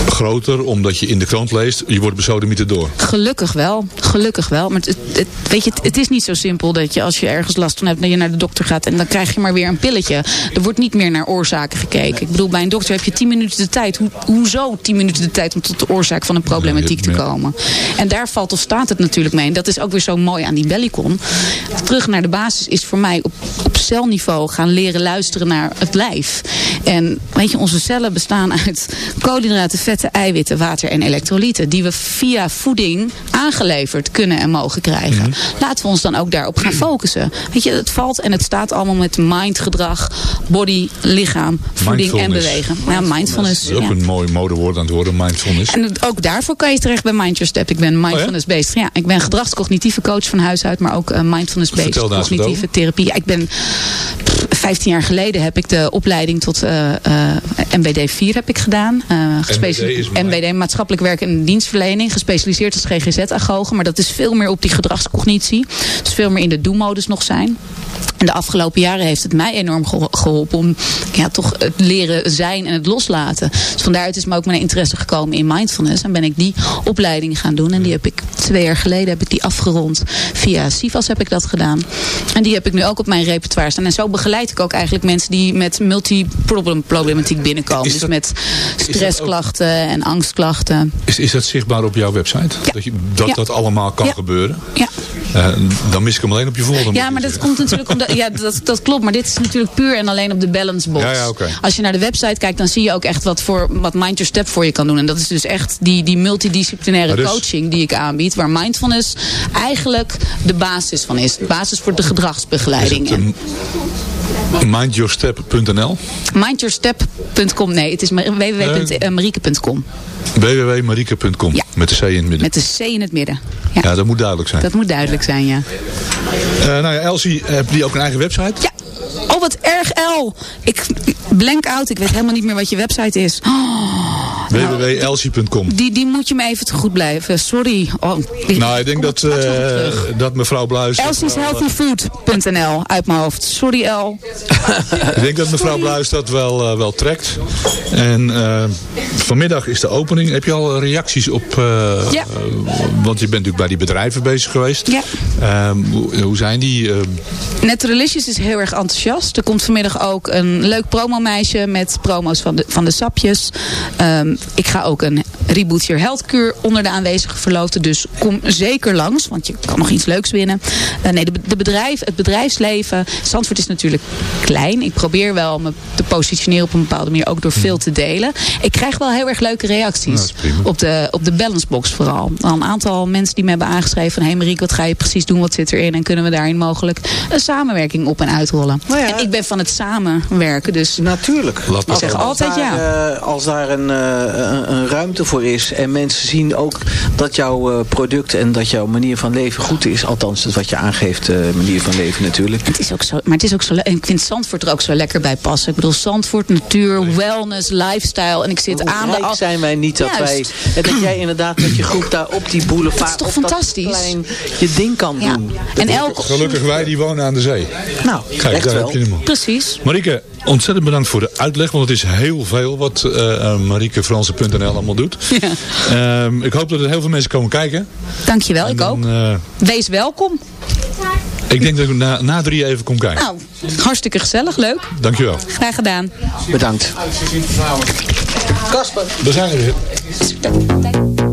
groter omdat je in de krant leest, je wordt besodemieterd door. Gelukkig wel, gelukkig wel. Maar het, het- weet je, het, het is niet zo simpel dat je als je ergens last van hebt... dat je naar de dokter gaat en dan krijg je maar weer een pilletje. Er wordt niet meer naar oorzaken gekeken. Ik bedoel, bij een dokter heb je 10 minuten de tijd. Hoe, hoezo 10 minuten de tijd om tot de oorzaak van een problematiek te komen? En daar valt of staat het natuurlijk mee. En dat is ook weer zo mooi aan die Bellicon. Terug naar de basis is voor mij op, op celniveau gaan leren luisteren naar het lijf. En weet je, onze cellen bestaan uit koolhydraten, vetten, eiwitten, water en elektrolyten. Die we via voeding aangeleverd kunnen en mogen krijgen. Laten we ons dan ook daarop gaan focussen. Weet je, het valt en het staat allemaal met mind, gedrag, body, lichaam, voeding en Mindfulness. bewegen. Ja, mindfulness. Dat is ook ja. een mooi modewoord aan het worden, mindfulness. En ook daarvoor kan je terecht bij Mind Your Step. Ik ben mindfulness based. Ja, ik ben gedragscognitieve coach van huis uit, maar ook eh, mindfulness based Vertel daar eens wat cognitieve therapie. Ja, ik ben pff, 15 jaar geleden heb ik de opleiding tot eh, eh, MBD 4 heb ik gedaan. Eh, MBD MBD, maatschappelijk werk en dienstverlening. Gespecialiseerd als GGZ-agoge. Maar dat is veel meer op die gedragscognitie. Dus veel meer in de do-modus nog zijn. En de afgelopen jaren heeft het mij enorm geho- geholpen om ja, toch het leren zijn en het loslaten. Dus vandaaruit is me ook mijn interesse gekomen in mindfulness. En ben ik die opleiding gaan doen. En die heb ik twee jaar geleden heb ik die afgerond. Via CIVAS heb ik dat gedaan. En die heb ik nu ook op mijn repertoire staan. En zo begeleid ik ook eigenlijk mensen die met multi-problem problematiek binnenkomen. Dus met ook- stressklachten en angstklachten. Is, is dat zichtbaar op jouw website? Dat je, dat, Ja. dat allemaal kan gebeuren? Ja. Eh, dan mis ik hem alleen op je folder. Ja, maar dat komt natuurlijk omdat. Ja, dat, dat klopt. Maar dit is natuurlijk puur en alleen op de balance box. Ja, ja, oké. Als je naar de website kijkt, dan zie je ook echt wat, voor, wat Mind Your Step voor je kan doen. En dat is dus echt die, die multidisciplinaire dus- coaching die ik aanbied. Waar mindfulness eigenlijk de basis van is. De basis voor de gedragsbegeleiding. Mindyourstep.nl Mindyourstep.com. Nee, het is www.marieke.com. www.marieke.com met de C in het midden. Met de C in het midden. Ja, Ja, dat moet duidelijk zijn. dat moet duidelijk zijn, ja. Eh, nou ja, Elsie, heb die ook een eigen website? Ja. Oh, wat erg, El. Ik blank out. Ik weet helemaal niet meer wat je website is. Oh, www.elsie.com die, die moet je me even te goed blijven. Sorry. Oh, Nou, ik denk dat, eh, dat mevrouw Bluis... Elsie'shealthyfood.nl uit mijn hoofd. Sorry, El. Ik denk dat mevrouw Bluis dat wel, eh, wel trekt. En eh, vanmiddag is de opening. Heb je al reacties op... Ja. want je bent natuurlijk bij die bedrijven bezig geweest. Ja. Ehm, hoe, hoe zijn die? Ehm, Naturalicious is heel erg enthousiast. Er komt vanmiddag ook een leuk promomeisje met promo's van de, van de sapjes. Ehm, ik ga ook een Reboot Your Health kuur onder de aanwezige verloten. Dus kom zeker langs, want je kan nog iets leuks winnen. Eh, nee, de, de bedrijf, het bedrijfsleven. Zandvoort is natuurlijk klein. Ik probeer wel me te positioneren op een bepaalde manier. Ook door veel te delen. Ik krijg wel heel erg leuke reacties. op, de, op de balance box vooral. Al een aantal mensen die me hebben aangeschreven van... Hé hey wat ga je precies doen? Wat zit erin? En kunnen we daarin mogelijk een samenwerking op en uitrollen? En ik ben van het samenwerken. Dus Natuurlijk. ik zeg altijd als ja. daar, eh, als daar een, eh, een, een ruimte voor is en mensen zien ook dat jouw eh, product en dat jouw manier van leven goed is. Althans, dat is wat je aangeeft, eh, manier van leven natuurlijk. Het is ook zo, maar het is ook zo en ik vind Zandvoort er ook zo lekker bij passen. Ik bedoel, Zandvoort, natuur, wellness, lifestyle. En ik zit aan de... Rijk zijn wij niet dat Juist. wij... En dat jij inderdaad met je groep daar op die boulevard... Dat is toch fantastisch? plein je ding kan Ja. doen. En elk... gelukkig wij die wonen aan de zee. Nou, Kijk, echt daar wel. heb je hem al. Precies. Marieke, ontzettend bedankt voor de uitleg. Want het is heel veel wat eh eh, mariekefransen.nl allemaal doet. Ehm, ik hoop dat er heel veel mensen komen kijken. Dankjewel, En ik dan, ook. eh, Wees welkom. ik denk dat ik na, na drie even kom kijken. Nou, hartstikke gezellig, leuk. Dankjewel. Graag gedaan. Bedankt. Kasper. We zijn er weer.